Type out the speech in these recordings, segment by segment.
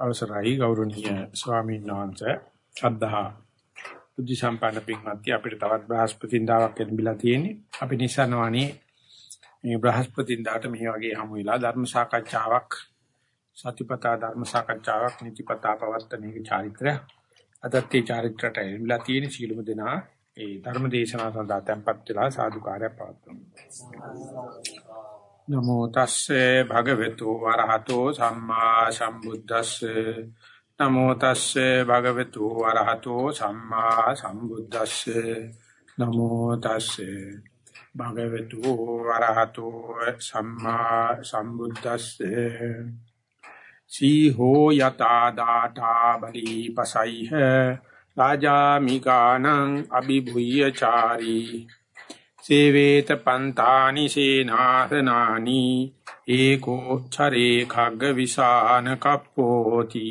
අවසරයි ගෞරවනීය ස්වාමීන් වහන්සේ ශ්‍රද්ධා බුද්ධ සම්පන්න පින්වත්නි අපිට තවත් බ්‍රහස්පතින්දාවක් ලැබිලා තියෙන්නේ. අපි නිසනවනේ මේ බ්‍රහස්පතින්දාට මේ වගේ හමු වෙලා ධර්ම සාකච්ඡාවක් සතිපතා ධර්ම සාකච්ඡාවක් නිතිපතා පවත්තන එක චාරිත්‍රය. අදත් ඒ චාරිත්‍රයට ලැබිලා තියෙන සීලම දෙනා ඒ ධර්ම දේශනාව සඳහා tempත් වෙලා සාදුකාරය පවත්වමු නමෝ තස්සේ භගවතු වරහතෝ සම්මා සම්බුද්දස්සේ. නමෝ තස්සේ භගවතු වරහතෝ සම්මා සම්බුද්දස්සේ. නමෝ තස්සේ භගවතු වරහතෝ සම්මා සම්බුද්දස්සේ. සීහෝ යතා දාඨා බලි පසයිහ. රාජා මිකානං අභිභුය්‍ය චාරී සේවේත පන්තානි සේනාසනානි ඒකෝ චරේ khagg විසාන කප්පෝති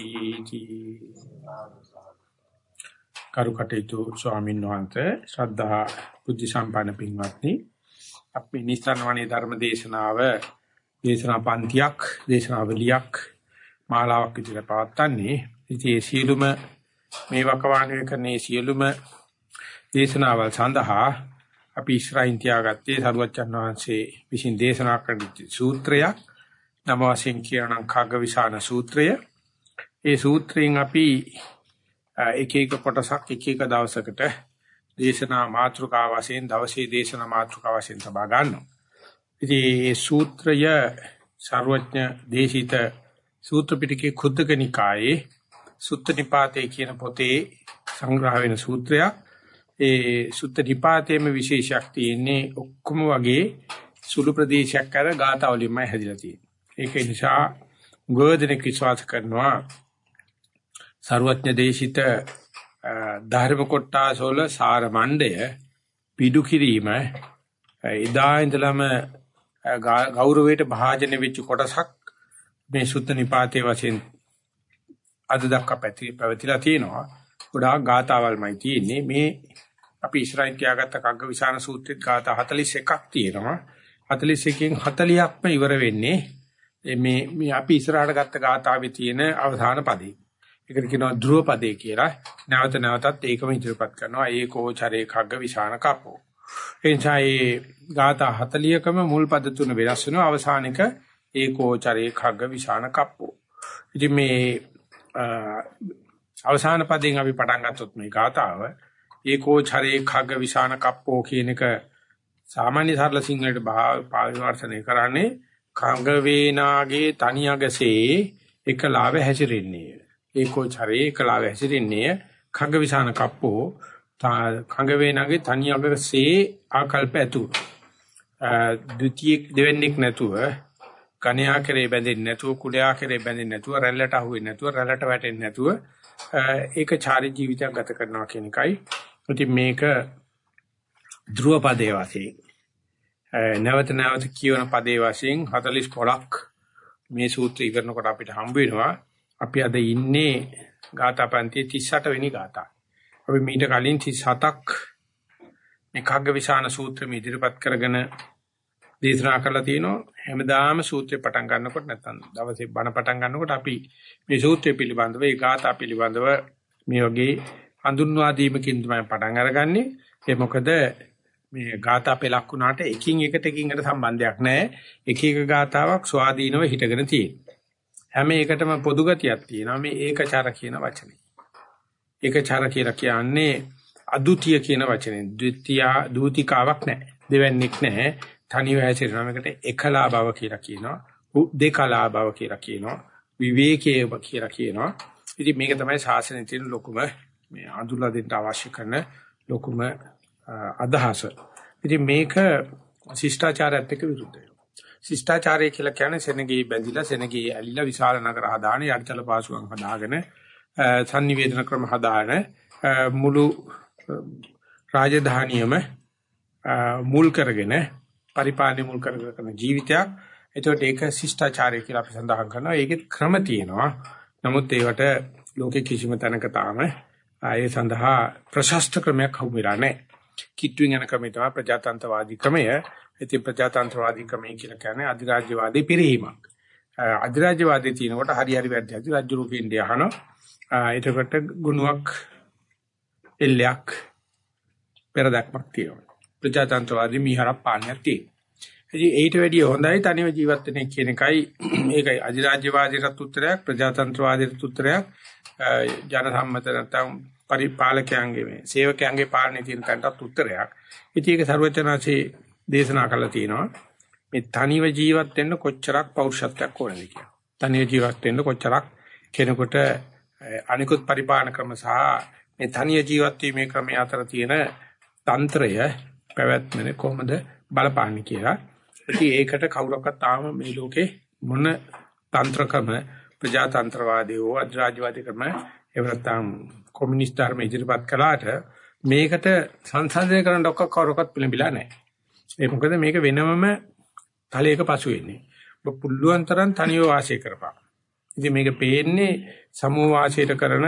කරුකටේතු ස්වාමීන් වහන්සේ ශ්‍රද්ධා බුද්ධ සම්පන්න පින්වත්නි අපි නිස්සාරණවණේ ධර්ම දේශනාව දේශනා පන්තියක් දේශනාවලියක් මාලාවක් විදිහට පවත්න්නේ ඉතින් ඒ සියලුම මේ වකවානුවේ කරන සියලුම දේශනාවල් සඳහා අපි ඉස්රායින් තියාගත්තේ සරුවච්චන් වහන්සේ විසින් දේශනා කරන සූත්‍රයක් නම වශයෙන් කියනනම් කග්ගවිසාන සූත්‍රය. ඒ සූත්‍රයෙන් අපි එක එක කොටසක් එක එක දවසකට දේශනා මාතෘකා වශයෙන් දවසේ දේශනා මාතෘකා වශයෙන් තබා ගන්නවා. ඉතින් මේ සූත්‍රය සර්වඥ දේශිත සූත්‍ර පිටකේ කුද්දක නිකායේ සුත්ත නිපාතේ කියන පොතේ සංග්‍රහ වෙන සූත්‍රයක්. ඒ සුත්ත නිපාතයේම විශේෂයක් තියෙන්නේ ඔක්කොම වගේ සුළු ප්‍රදේශයක් අර ගාතාවලින්මයි හැදිලා තියෙන්නේ. ඒක නිසා ගෝධනෙක විශ්වාස කරනවා ਸਰවඥ දේශිත ධර්ම කොටාසෝල සාර මණ්ඩය පිඩු කිරීම එදා ඉඳලම ගෞරවයට භාජන වෙච්ච කොටසක් මේ සුත්ත නිපාතේ වශයෙන් අද දක්වා පැවතිලා තියෙනවා. ගොඩාක් ගාතාවල්මයි තියෙන්නේ. මේ අපි ඉස්රායිල් තියාගත්ත කග්ගවිසාන සූත්‍රෙත් ගාථා 41ක් තියෙනවා. 41කින් 40ක්ම ඉවර වෙන්නේ මේ මේ අපි ඉස්සරහට ගත්ත ගාථාවේ තියෙන අවසාන පදේ. ඒකට කියනවා ධ්‍රුව පදේ කියලා. නැවත නැවතත් ඒකම ඉදිරිපත් කරනවා. ඒකෝ චරේ කග්ගවිසාන කප්පෝ. එනිසා මේ ගාථා 40කම මුල් පද තුන වෙනස් වෙනවා. අවසානික ඒකෝ චරේ කග්ගවිසාන කප්පෝ. ඉතින් මේ අවසාන පදයෙන් අපි පටන් ගත්තොත් මේ ගාථාව ඒකෝ චරේ khagga විසාන කප්පෝ කියන එක සාමාන්‍ය සරල සිංහලට පාවිවර්තනය කරන්නේ කංග වේනාගේ තනියගසේ එකලාව හැසිරෙන්නේ. ඒකෝ චරේ එකලාව හැසිරෙන්නේ khagga විසාන කප්පෝ කංග වේනාගේ තනියගසේ ආකල්ප ඇතු ද්විතීය දෙවෙනික් නැතුව කණ්‍යා කරේ බැඳෙන්නේ නැතුව කුලයා කරේ බැඳෙන්නේ නැතුව රැල්ලට අහුවෙන්නේ නැතුව රැල්ලට වැටෙන්නේ නැතුව ඒක චාරි ජීවිතයක් ගත කරනවා කියන එකයි. ඉතින් මේක ධ්‍රුව පදේ වශයෙන් නැවත නැවත කියවන පදේ වශයෙන් 45ක් මේ සූත්‍රය ඉවරනකොට අපිට හම්බ වෙනවා. අපි අද ඉන්නේ ගාථා පන්තියේ 38 වෙනි ගාථා. අපි මීට කලින් 37ක් මේ කග්ගවිශාන සූත්‍රෙ ඉදිරිපත් කරගෙන දේශනා කරලා තිනවා. හැමදාම සූත්‍රය පටන් ගන්නකොට නැත්නම් දවසේ බණ පටන් ගන්නකොට අපි මේ සූත්‍රය පිළිබඳව ඒ ගාථා පිළිබඳව මේ වගේ හඳුන්වා දීමකින් තමයි පටන් අරගන්නේ. ඒ මොකද මේ ગાථා පෙලක් වුණාට එකින් එකට එකින් එකට සම්බන්ධයක් නැහැ. එක එක ગાතාවක් ස්වාධීනව හිටගෙන තියෙනවා. හැම එකටම පොදු ගතියක් තියෙනවා. මේ ඒකචාර කියන වචනේ. ඒකචාර කියලා කියන්නේ අදුතිය කියන වචනේ. ද්විතියා දූතිකාවක් නැහැ. දෙවන්නේක් නැහැ. තනිව හැසිරෙනවා. මේකට එකලා බව කියලා කියනවා. දෙකලා බව කියලා කියනවා. විවේකයේ කියලා කියනවා. ඉතින් මේක තමයි ශාසනයේ තියෙන ලොකුම මේ අඳුරලා දෙන්න අවශ්‍ය කරන ලොකුම අදහස. ඉතින් මේක ශිෂ්ටාචාරයත් එක්ක විරුද්ධ වෙනවා. ශිෂ්ටාචාරය කියලා කියන්නේ සෙනගේ බැඳිලා සෙනගේ ඇලිලා විශාල නගර හදාන යටිතල පාසුකම් හදාගෙන sannivedana ක්‍රම හදාන මුළු රාජධානියම මුල් කරගෙන පරිපාලනය මුල් කරගෙන ජීවිතයක්. එතකොට ඒක ශිෂ්ටාචාරය කියලා අපි සඳහන් කරනවා. ඒකේ ක්‍රම තියෙනවා. නමුත් ඒවට ලෝකේ කිසිම තැනක තාම ඒ සඳහා ප්‍රශස්ත ක්‍රමයක් හමු වෙලා නැහැ. කිට්ටුවෙන් යන ක්‍රමය තමයි ප්‍රජාතන්ත්‍රවාදී ක්‍රමය. ඉතින් ප්‍රජාතන්ත්‍රවාදී ක්‍රමය කියලා කියන්නේ අධිරාජ්‍යවාදී පිරිහීමක්. අධිරාජ්‍යවාදී තියෙනකොට හරි හරි වැරදි හරි රාජ්‍ය රූපින්දී අහනවා එතකොට ගුණයක් එල්ලයක් පෙරදක්මක් තියෙනවා ප්‍රජාතන්ත්‍රවාදී මිහරක් පාන්නක් තියෙනවා ඉතින් ඊට වැඩිය හොඳයි තනිව ජීවත් වෙන කියන එකයි ඒකයි අධිරාජ්‍යවාදීට උත්තරයක් ප්‍රජාතන්ත්‍රවාදීට උත්තරයක් ජන සම්මත නැත්නම් පරිපාලකයන්ගේ මේ සේවකයන්ගේ පාලනයේ තියෙන තැනටත් උත්තරයක්. ඉතින් ඒක ਸਰවචනාසේ දේශනා කළා තියෙනවා. මේ තනිව ජීවත් වෙන්න කොච්චරක් පෞරුෂත්වයක් ඕනද කියලා. තනිව ජීවත් වෙන්න කොච්චරක් කෙනෙකුට අනිකුත් පරිපාලන ක්‍රම සහ මේ තනිය ජීවත් වීමේ ක්‍රමය අතර තියෙන තන්ත්‍රය පැවැත්මනේ කොහොමද බලපාන්නේ කියලා. ඉතින් ඒකට කවුරක්වත් තාම මේ ලෝකේ මොන තන්ත්‍රකම ප්‍රජාතන්ත්‍රවාදී හෝ අධිරාජ්‍යවාදී ක්‍රම එහෙම නැත්නම් කොමියුනිස්ට් ධර්ම ඉදිරිපත් කළාට මේකට සංසන්දනය කරන්න ඔක්ක කවුරක්වත් පිළිඹිලා නැහැ. ඒ මොකද මේක වෙනමම තලයක පසු වෙන්නේ. ඔබ පුළුවන් තරම් තනියව වාසය කරපන්. ඉතින් මේක පේන්නේ සමූහ වාසයට කරන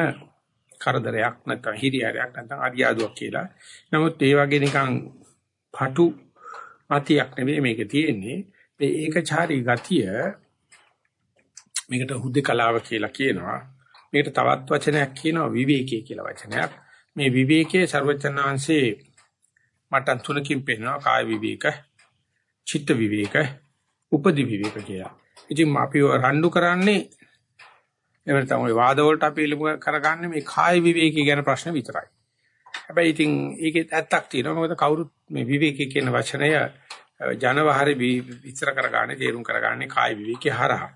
කරදරයක් නැත්නම් හිරියාරයක් නැත්නම් අරියාදුවක් කියලා. නමුත් ඒ වගේ නිකන් පටු අතියක් නෙවෙයි මේක තියෙන්නේ. මේ ඒකචාරී ගතිය මේකට හුදේකලාව කියලා කියනවා. මේකට තවත් වචනයක් කියනවා විවේකී කියලා වචනයක්. මේ විවේකයේ ਸਰවචනාංශේ මට තුනකින් පෙන්නනවා කාය විවේක, චිත්ත විවේක, උපදි විවේක කියලා. ඉතින් අපි රණ්ඩු කරන්නේ එහෙම තමයි වාද වලට අපි ඉලුම කරගන්නේ මේ කාය විවේකී ගැන ප්‍රශ්න විතරයි. හැබැයි ඉතින් ඒකේ ඇත්තක් තියෙනවා. මොකද කවුරුත් මේ විවේකී කියන වචනය ජනවහරේ විස්තර කරගන්නේ තේරුම් කරගන්නේ කාය විවේකී හරහා.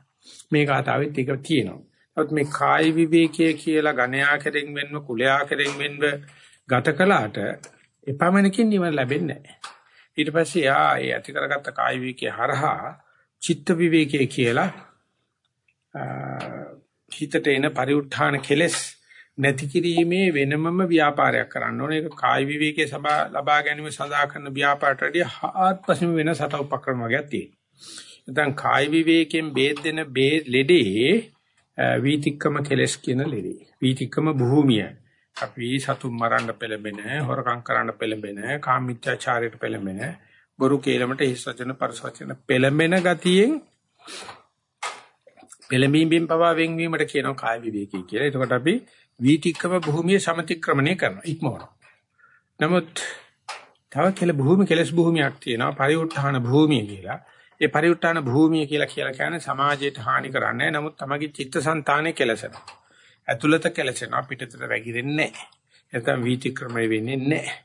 මේ කාතාවෙත් ඒක තියෙනවා. නමුත් මේ කාය විවේකයේ කියලා ගණයා කෙරෙන් වෙන්ව කුලයා කෙරෙන් වෙන්ව ගත කළාට එපමණකින් නිවන ලැබෙන්නේ නැහැ. ඊට පස්සේ යා ඒ ඇති කරගත්ත කාය විවේකයේ හරහා චිත්ත විවේකයේ කියලා හිතට එන පරිඋත්ථාන කෙලෙස් නැති කිරීමේ වෙනමම ව්‍යාපාරයක් කරන්න ඕනේ. ඒක කාය විවේකයේ සබා ලබා ගැනීම සඳහා කරන ව්‍යාපාරට වඩා ආත්පසම වෙන සට උපක්‍රම වර්ගයක් තියෙනවා. නැත්නම් කාය විවේකයෙන් බේද දෙන බේ ලෙඩේ වීතික්කම කෙලස් කියන ලෙඩේ. වීතික්කම භූමිය. අපි සතුන් මරන්න පෙළඹෙන, හොරකම් කරන්න පෙළඹෙන, කාමීත්‍යාචාරයට පෙළඹෙන, බොරු කේලමට හිස් වචන පරිසවචන පෙළඹෙන ගතියෙන් පෙළඹීමෙන් පවා වෙන්වීමට කියනවා කාය විවේකී කියලා. එතකොට අපි වීතික්කම භූමිය සමතික්‍රමණය කරනවා. ඉක්මවනවා. නමුත් තව කෙල භූමි කෙලස් භූමියක් තියෙනවා පරිඋත්ථාන භූමිය කියලා. ඒ පරිඋත්ථාන භූමිය කියලා කියලා කියන්නේ සමාජයට හානි කරන්නේ නමුත් තමගේ චිත්තසංතානෙ කෙලසෙනවා. ඇතුළත කෙලසෙනවා පිටතට වැగిරෙන්නේ නැහැ. නැත්නම් වීතික්‍රමණය වෙන්නේ නැහැ.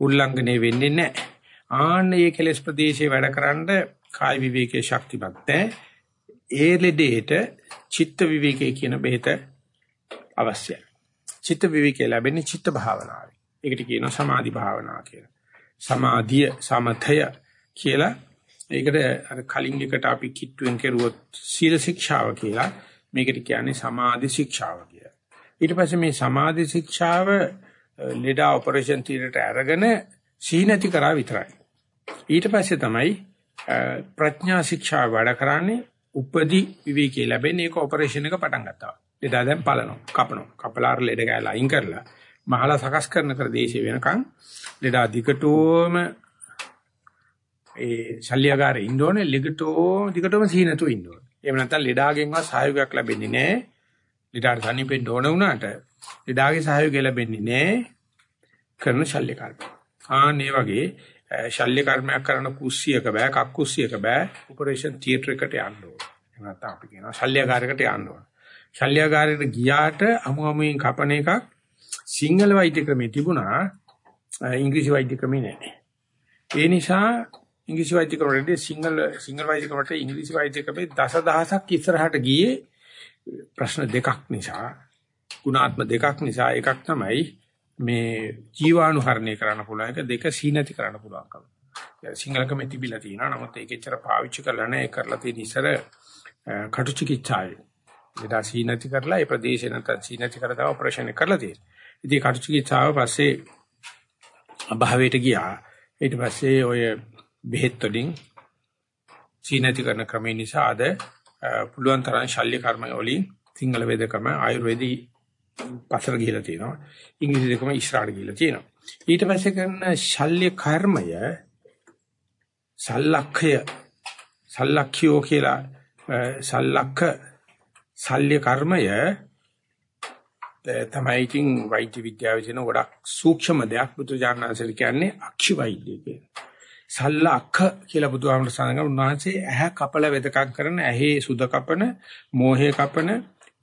උල්ලංඝනය වෙන්නේ නැහැ. ආන්න මේ කෙලස් ප්‍රදේශයේ වැඩකරන කාය විවේකයේ ශක්තිමත් නැහැ. ඒ ලෙඩේට චිත්ත විවේකයේ කියන බෙහෙත අවශ්‍යයි. චිත්ත විවේකයේ ලැබෙන්නේ චිත්ත භාවනාවේ. ඒකට කියනවා සමාධි භාවනාව කියලා. සමාධිය සමතය කියලා ඒකට අර කලින් එකට අපි කිට්ටුවෙන් කෙරුවොත් සීල ශික්ෂාව කියලා මේකට කියන්නේ සමාධි ශික්ෂාව කියලා. ඊට පස්සේ මේ සමාධි ශික්ෂාව ලෙඩා ඔපරේෂන් තියටරට අරගෙන සීනති කරා විතරයි. ඊට පස්සේ තමයි ප්‍රඥා ශික්ෂාව වැඩ කරන්නේ උපදි විවේකී ලැබෙන්නේ ඒක ඔපරේෂන් එක පටන් ගත්තා. ලෙඩා දැන් පලනවා, කපනවා. කපලාර ලෙඩ ගෑලා අයින් කරලා මහලා සකස් කරන කර දේශේ වෙනකන් ලෙඩා දිගටම ඒ ශල්‍යගාරේ ඉන්න ඕනේ ලිගටෝ දිගටම සීනතු ඉන්න ඕනේ. එහෙම නැත්නම් ලෙඩාගෙන්වත් සහයෝගයක් ලැබෙන්නේ නැහැ. ලෙඩාට සනීපෙන්න ඕන වුණාට ලෙඩාගේ සහයෝගය ලැබෙන්නේ නැහැ. කරන ශල්‍ය කර්ම. ආන්නේ වගේ ශල්‍ය කර්මයක් කරන කුස්සියක බෑ, කක්කුස්සියක බෑ. ඔපරේෂන් තියටර් එකට යන්න ඕනේ. එහෙම නැත්නම් අපි කියනවා ශල්‍යගාරයකට යන්න ඕනේ. ශල්‍යගාරයට ගියාට අමු අමුෙන් කපන එකක් සිංහල වෛද්‍ය ක්‍රමේ තිබුණා ඉංග්‍රීසි වෛද්‍ය ක්‍රමේ නැහැ. ඒ නිසා ඉංග්‍රීසි වෛද්‍ය ක්‍රමවලදී සිංහල සිංහල වෛද්‍ය ක්‍රමයට ඉංග්‍රීසි වෛද්‍ය ක්‍රමේ දසදහසක් ඉස්සරහට ගියේ ප්‍රශ්න දෙකක් නිසා ගුණාත්ම දෙකක් නිසා එකක් තමයි මේ ජීවාණුහරණය කරන්න පුළුවන් එක දෙක සීනති කරන්න පුළුවන්කම. සිංහලකම තිබිලා තියෙනවා. නමුත් ඒක එච්චර පාවිච්චි කරලා නැහැ. කරලා තියෙන ඉස්සර කටු චිකිත්සාවේ. ඒදා සීනති කරලා ඒ ප්‍රදේශේ නැත්නම් සීනති කරලා තව ඔපරේෂන් එක කරලා තියෙනවා. ඉතින් කටු චිකිත්සාව පස්සේ අභාවයට ගියා. ඊට පස්සේ ඔය බෙහෙත් වලින් සීනති කරන ක්‍රමය නිසා අද පුළුවන් තරම් ශල්‍ය කර්ම වලින් සිංහල වේදකම ආයුර්වේදී පස්සට ගිහිලා තියෙනවා. ඉංග්‍රීසි දෙකම ඉස්සරහට ගිහිලා තියෙනවා. ඊට පස්සේ කරන ශල්‍ය කර්මය සල්ලක්ඛය සල්ලක්ඛියෝ කියලා සල්ලක්ක සල්්‍ය කර්මය තමයි ඉතින් වෛද්‍ය විද්‍යාවේ තියෙන ගොඩක් සූක්ෂම දෙයක් බුදුජානනාංශල කියන්නේ අක්ෂි වෛද්‍ය කියන. සල්ලක්ක කියලා බුදුහාමුදුර සඳහන් උන්වහන්සේ ඇහැ කපල වෙදකම් කරන ඇහි සුද කපන, මෝහය කපන,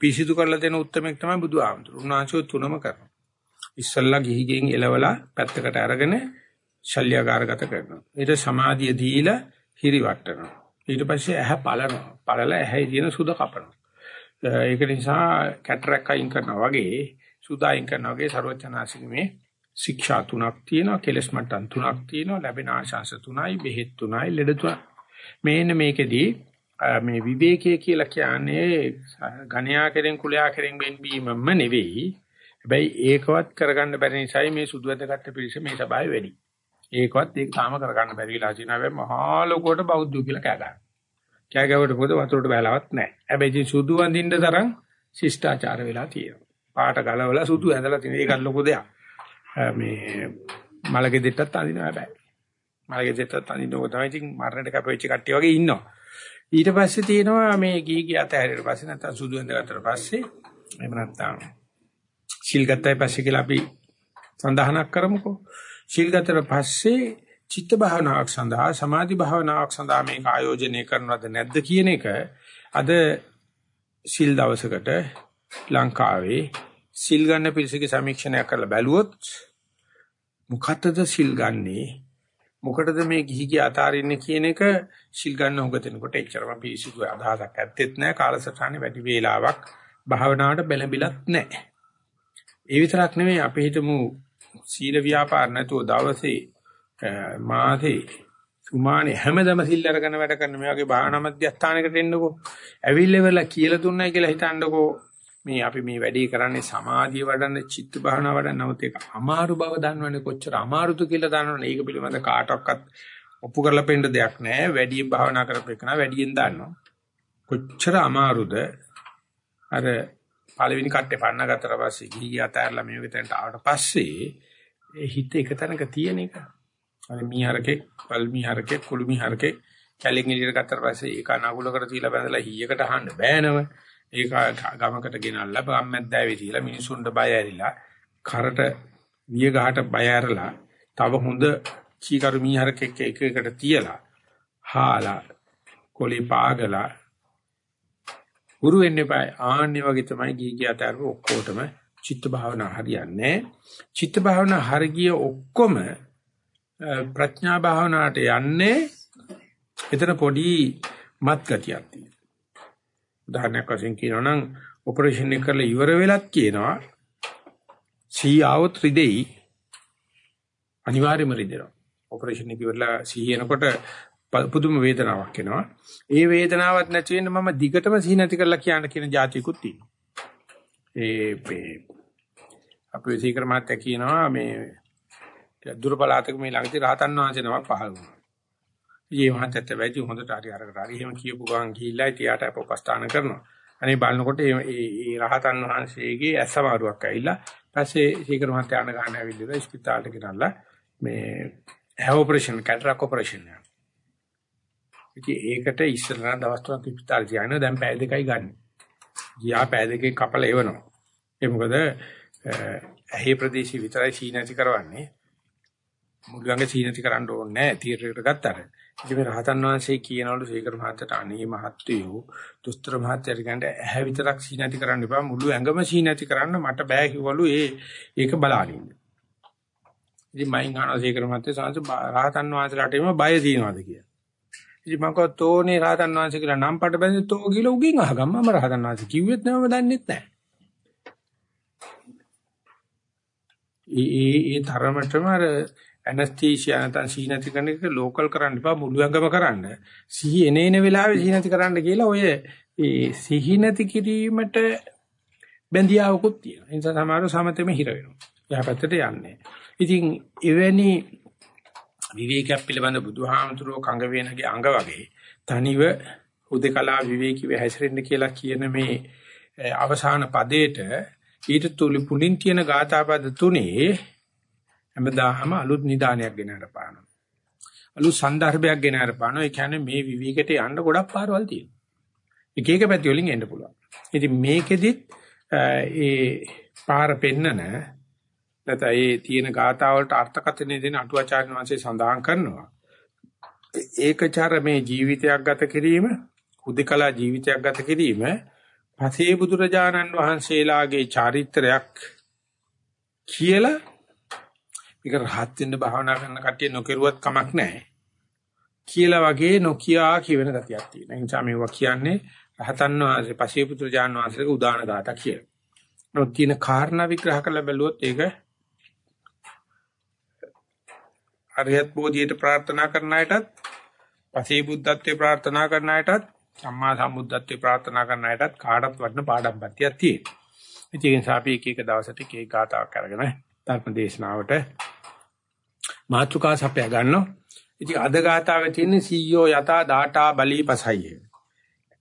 පිසිදු කරලා දෙන උත්තරමෙක් තමයි බුදුහාමුදුර. උන්වහන්සේ තුනම කරනවා. ඉස්සල්ලා ගිහි ගෙන් එලවලා පැත්තකට අරගෙන ශල්‍යගාරගත කරනවා. ඊට සමාධිය දීලා හිරිවට්ටනවා. ඊට පස්සේ ඇහැ පලනවා. පලලා ඇහි තියෙන සුද කපනවා. ඒක නිසා කැටරක් අයින් කරනවා වගේ සුද අයින් කරනවා වගේ ਸਰවචනාසික මේ ශික්ෂා තුනක් තියෙනවා කෙලස් මට්ටම් තුනක් තියෙනවා ලැබෙන ආශාස තුනයි බෙහෙත් තුනයි ලෙඩ තුනයි. මේන්න මේකෙදී මේ විවේකයේ කියලා කියන්නේ ඝණයා කෙරෙන් කුලයා කෙරෙන් වෙන්වීමම නෙවෙයි. හැබැයි ඒකවත් කරගන්න බැරි නිසායි මේ සුදු වැදගත් පිළිස මේ සභාවේ වැඩි. ඒකවත් ඒක තාම කරගන්න බැරි වෙලා තියෙනවා. මහා ලෝකෝට බෞද්ධ කියලා කෑ ගන්න කෑ ගැවට පොද වතුරට බැලවත් නැහැ. හැබැයි ඉතින් සුදු වඳින්න තරම් ශිෂ්ටාචාර වෙලා තියෙනවා. පාට ගලවලා සුදු ඇඳලා තියෙන ඒකත් ලොකු දෙයක්. මේ මලගේ දෙට්ටත් අඳිනවා හැබැයි. මලගේ දෙට්ටත් අඳිනකොට තමයි ඉතින් මරණයට කැපෙච්ච කට්ටිය වගේ ඉන්නවා. ඊට පස්සේ තියෙනවා මේ ගී ගිය අතහැරියට පස්සේ නැත්තම් සුදු ඇඳගත්තට පස්සේ එහෙම නැත්තම් සිල් ගත්තයි පස්සේ කියලා අපි සඳහනක් කරමුකෝ. සිල් ගත්තට පස්සේ චිත්ත භාවනාවක් සඳහා සමාධි භාවනාවක් සඳහා මේක ආයෝජනය කරනවද නැද්ද කියන එක අද සිල් දවසකට ලංකාවේ සිල් ගන්න පිරිසගේ සමීක්ෂණයක් කරලා බැලුවොත් මොකටද සිල් ගන්නේ? මොකටද මේ ගිහි ගිය අතාරින්නේ කියන එක සිල් ගන්න හොගතෙනකොට එච්චරම පිරිසිදු අදහසක් ඇත්තෙත් නැහැ කාලසටහනේ වැඩි වේලාවක් භාවනාවට බැලඹිලත් නැහැ ඒ විතරක් නෙමෙයි අපි හිතමු සීල ව්‍යාපාර නැතුව දවසේ මාසේ සුමානේ හැමදම සිල් අරගෙන වැඩ කරන මේ වගේ භාවනා මධ්‍යස්ථානයකට එන්නකෝ. ඇවිල්ලා කියලා දුන්නයි කියලා හිතන්නකෝ. මේ අපි මේ වැඩේ කරන්නේ සමාධිය වඩන්න, චිත්ත භාවනා වඩන්න නමුත් ඒක අමාරු බව දන්නවනේ කොච්චර අමාරුද කියලා දන්නවනේ. ඒක පිළිබඳ කාටවත් ඔප්පු කරලා පෙන්න දෙයක් නැහැ. වැඩියෙන් භාවනා කරපේකන වැඩියෙන් දන්නවා. කොච්චර අමාරුද අර පළවෙනි කට්ටේ පන්න ගත්තට පස්සේ ගිහි අතහැරලා මේ විතරට ආවට පස්සේ හිත එක තැනක තියෙන එක. අර මීහරකෙක්, පල් මීහරකෙක්, කුළු මීහරකෙක් කැලෙන් එළියට ගත්තට පස්සේ ඒක නගුලකට තියලා බැඳලා හීයකට අහන්න බෑනව. ඒක ගමකට ගෙනල්ලා බම්මැද්දාවේ තියලා මිනිසුන්ට බය ඇරිලා කරට විය ගහට බය ඇරලා තව හොඳ චීකරු මීහරකෙක් එක එකට තියලා හාලා කොලේ පාගලා ගුරු වෙන්න එපා. ආන්නේ වගේ තමයි ගිහි ගියාට අර ඔක්කොටම චිත්ත භාවනා හරියන්නේ. චිත්ත භාවනා හරිය ඔක්කොම ප්‍රඥා භාවනාවට යන්නේ එතන පොඩි මත් ගතියක් තියෙනවා. උදාහරණයක් වශයෙන් කියනවා නම් ඔපරේෂන් එක කරලා ඉවර වෙලත් කියනවා සීආවොත් රිදෙයි අනිවාර්යයෙන්ම රිදෙනවා. ඔපරේෂන් එක ඉවරලා සීයනකොට පුදුම වේදනාවක් එනවා. ඒ වේදනාවක් නැති වෙන්න මම දිගටම සිහි නැති කරලා කියන්න කියන જાතිකුත් තියෙනවා. ඒ අපේ සීකර මාත්‍ය කියනවා මේ දුර පළාතක මේ ළඟදී රහතන් වහන්සේ නමක් පහළ වුණා. ඊයේ මහත්තයත් වැඩි හොඳට හරි අරකට හරි එහෙම කියපු ගමන් ගිහිල්ලා ඉතියාට අපෝපස්ථාන කරනවා. අනේ බලනකොට මේ මේ රහතන් වහන්සේගේ ඇසමාරුවක් ඇවිල්ලා පස්සේ සීකර මහත්තයා අඬ ගන්න ඇවිල්ලා ස්පිතාලට ගෙනල්ලා මේ හැව ඔපරේෂන් කැටරක් ඔපරේෂන් එක. ඉතින් ඒකට ඉස්සරහ දවස් තුනක් ස්පිතාලේ තියාගෙන දැන් පැය දෙකයි ගන්න. ගියා පැය දෙකේ කපලා එවනවා. ඒ මොකද ඇහි ප්‍රදේශي විතරයි සීනති කරවන්නේ. මුල්ගංග සීනති කරන්න ඕනේ නැහැ තීරයකට ගත්තට. ඉතින් මේ රහතන් වහන්සේ කියනවලු සීකර මහත්තයට අනේ මහත්වයෝ දුස්තර මහත්තයට ගන්න ඇහැ විතරක් සීනති කරන්න එපා මුළු ඇඟම සීනති කරන්න මට බෑ කිව්වලු ඒ ඒක බලාගෙන ඉන්න. ඉතින් මයින් අහනවා සීකර මහත්තයා සංස රහතන් වහන්සේලාට එම බය තියනවාද කියලා. ඉතින් මම කිව්වා තෝනේ රහතන් වහන්සේ කියලා නම් පට බැඳි තෝ කියලා උගෙන් අහගම්ම මම රහතන් වහන්සේ කිව්වෙත් නෑම දන්නෙත් නෑ. ඒ ඒ ඒ තරමටම අර ඇනස්තීෂියා නැත්නම් සීනති කරන එක ලෝකල් කරන්න එපා මුළු ඇඟම කරන්න. සිහි එනේන වෙලාවේ සීනති කරන්න කියලා ඔය ඒ සිහි නැති කිරීමට බැඳියාවකුත් තියෙනවා. ඒ නිසා සමහරව සමතෙම හිර වෙනවා. යහපැත්තට යන්නේ. ඉතින් එවැනි විවේකයක් පිළිබඳ බුදුහාමුදුරුවෝ කඟ වේනගේ අඟ වගේ තනිව උදකලා විවේකීව හැසිරෙන්න කියලා කියන මේ අවසාන පදේට ඊට තුලි පුලින් කියන ගාථාපද තුනේ හැමදාම අලුත් නිදානයක් ගෙන අරපානවා. අලුත් සන්දර්භයක් ගෙන අරපානවා. ඒ කියන්නේ මේ විවිධකට යන්න ගොඩක් පාරවල් තියෙනවා. එක එක පැති වලින් එන්න පුළුවන්. ඉතින් මේකෙදිත් ඒ පාර පෙන්නන නැත්නම් ඒ තියෙන ගාථා වලට අර්ථකථනය දෙන අටුවාචාර්ය වංශය සඳහන් කරනවා. ඒකචර මේ ජීවිතයක් ගත කිරීම, හුදකලා ජීවිතයක් ගත කිරීම පසේ බුදුරජාණන් වහන්සේලාගේ චාරිත්‍රයක් කියලා මේක රහත් වෙන්න භාවනා කරන කට්ටිය නොකරුවත් කමක් නැහැ. කියලා වගේ නොකියා කියවෙන ගතියක් තියෙනවා. ඒ නිසා මේවා කියන්නේ රහතන් වහන්සේ පසේ බුදුරජාණන් වහන්සේගේ උදාන දාත කියලා. නමුත් තියෙන කාරණා විග්‍රහ කරලා බැලුවොත් ඒක අරියත් බෝධියට ප්‍රාර්ථනා කරන අයටත් පසේ බුද්ධත්වේ ප්‍රාර්ථනා කරන අයටත් සම්මා සම්බුද්ධත්වේ ප්‍රාර්ථනා කරන අයටත් කාටත් වටින පාඩම්පත්තියක් තියෙනවා. ඒ නිසා අපි එක එක දවසට එක එක ගාතාවක් අරගෙන ධර්ම දේශනාවට මාතුකා සපය ගන්නවා. ඉතින් අද ගාතාවේ තියෙන සීයෝ යතා දාටා බලී පසයිය.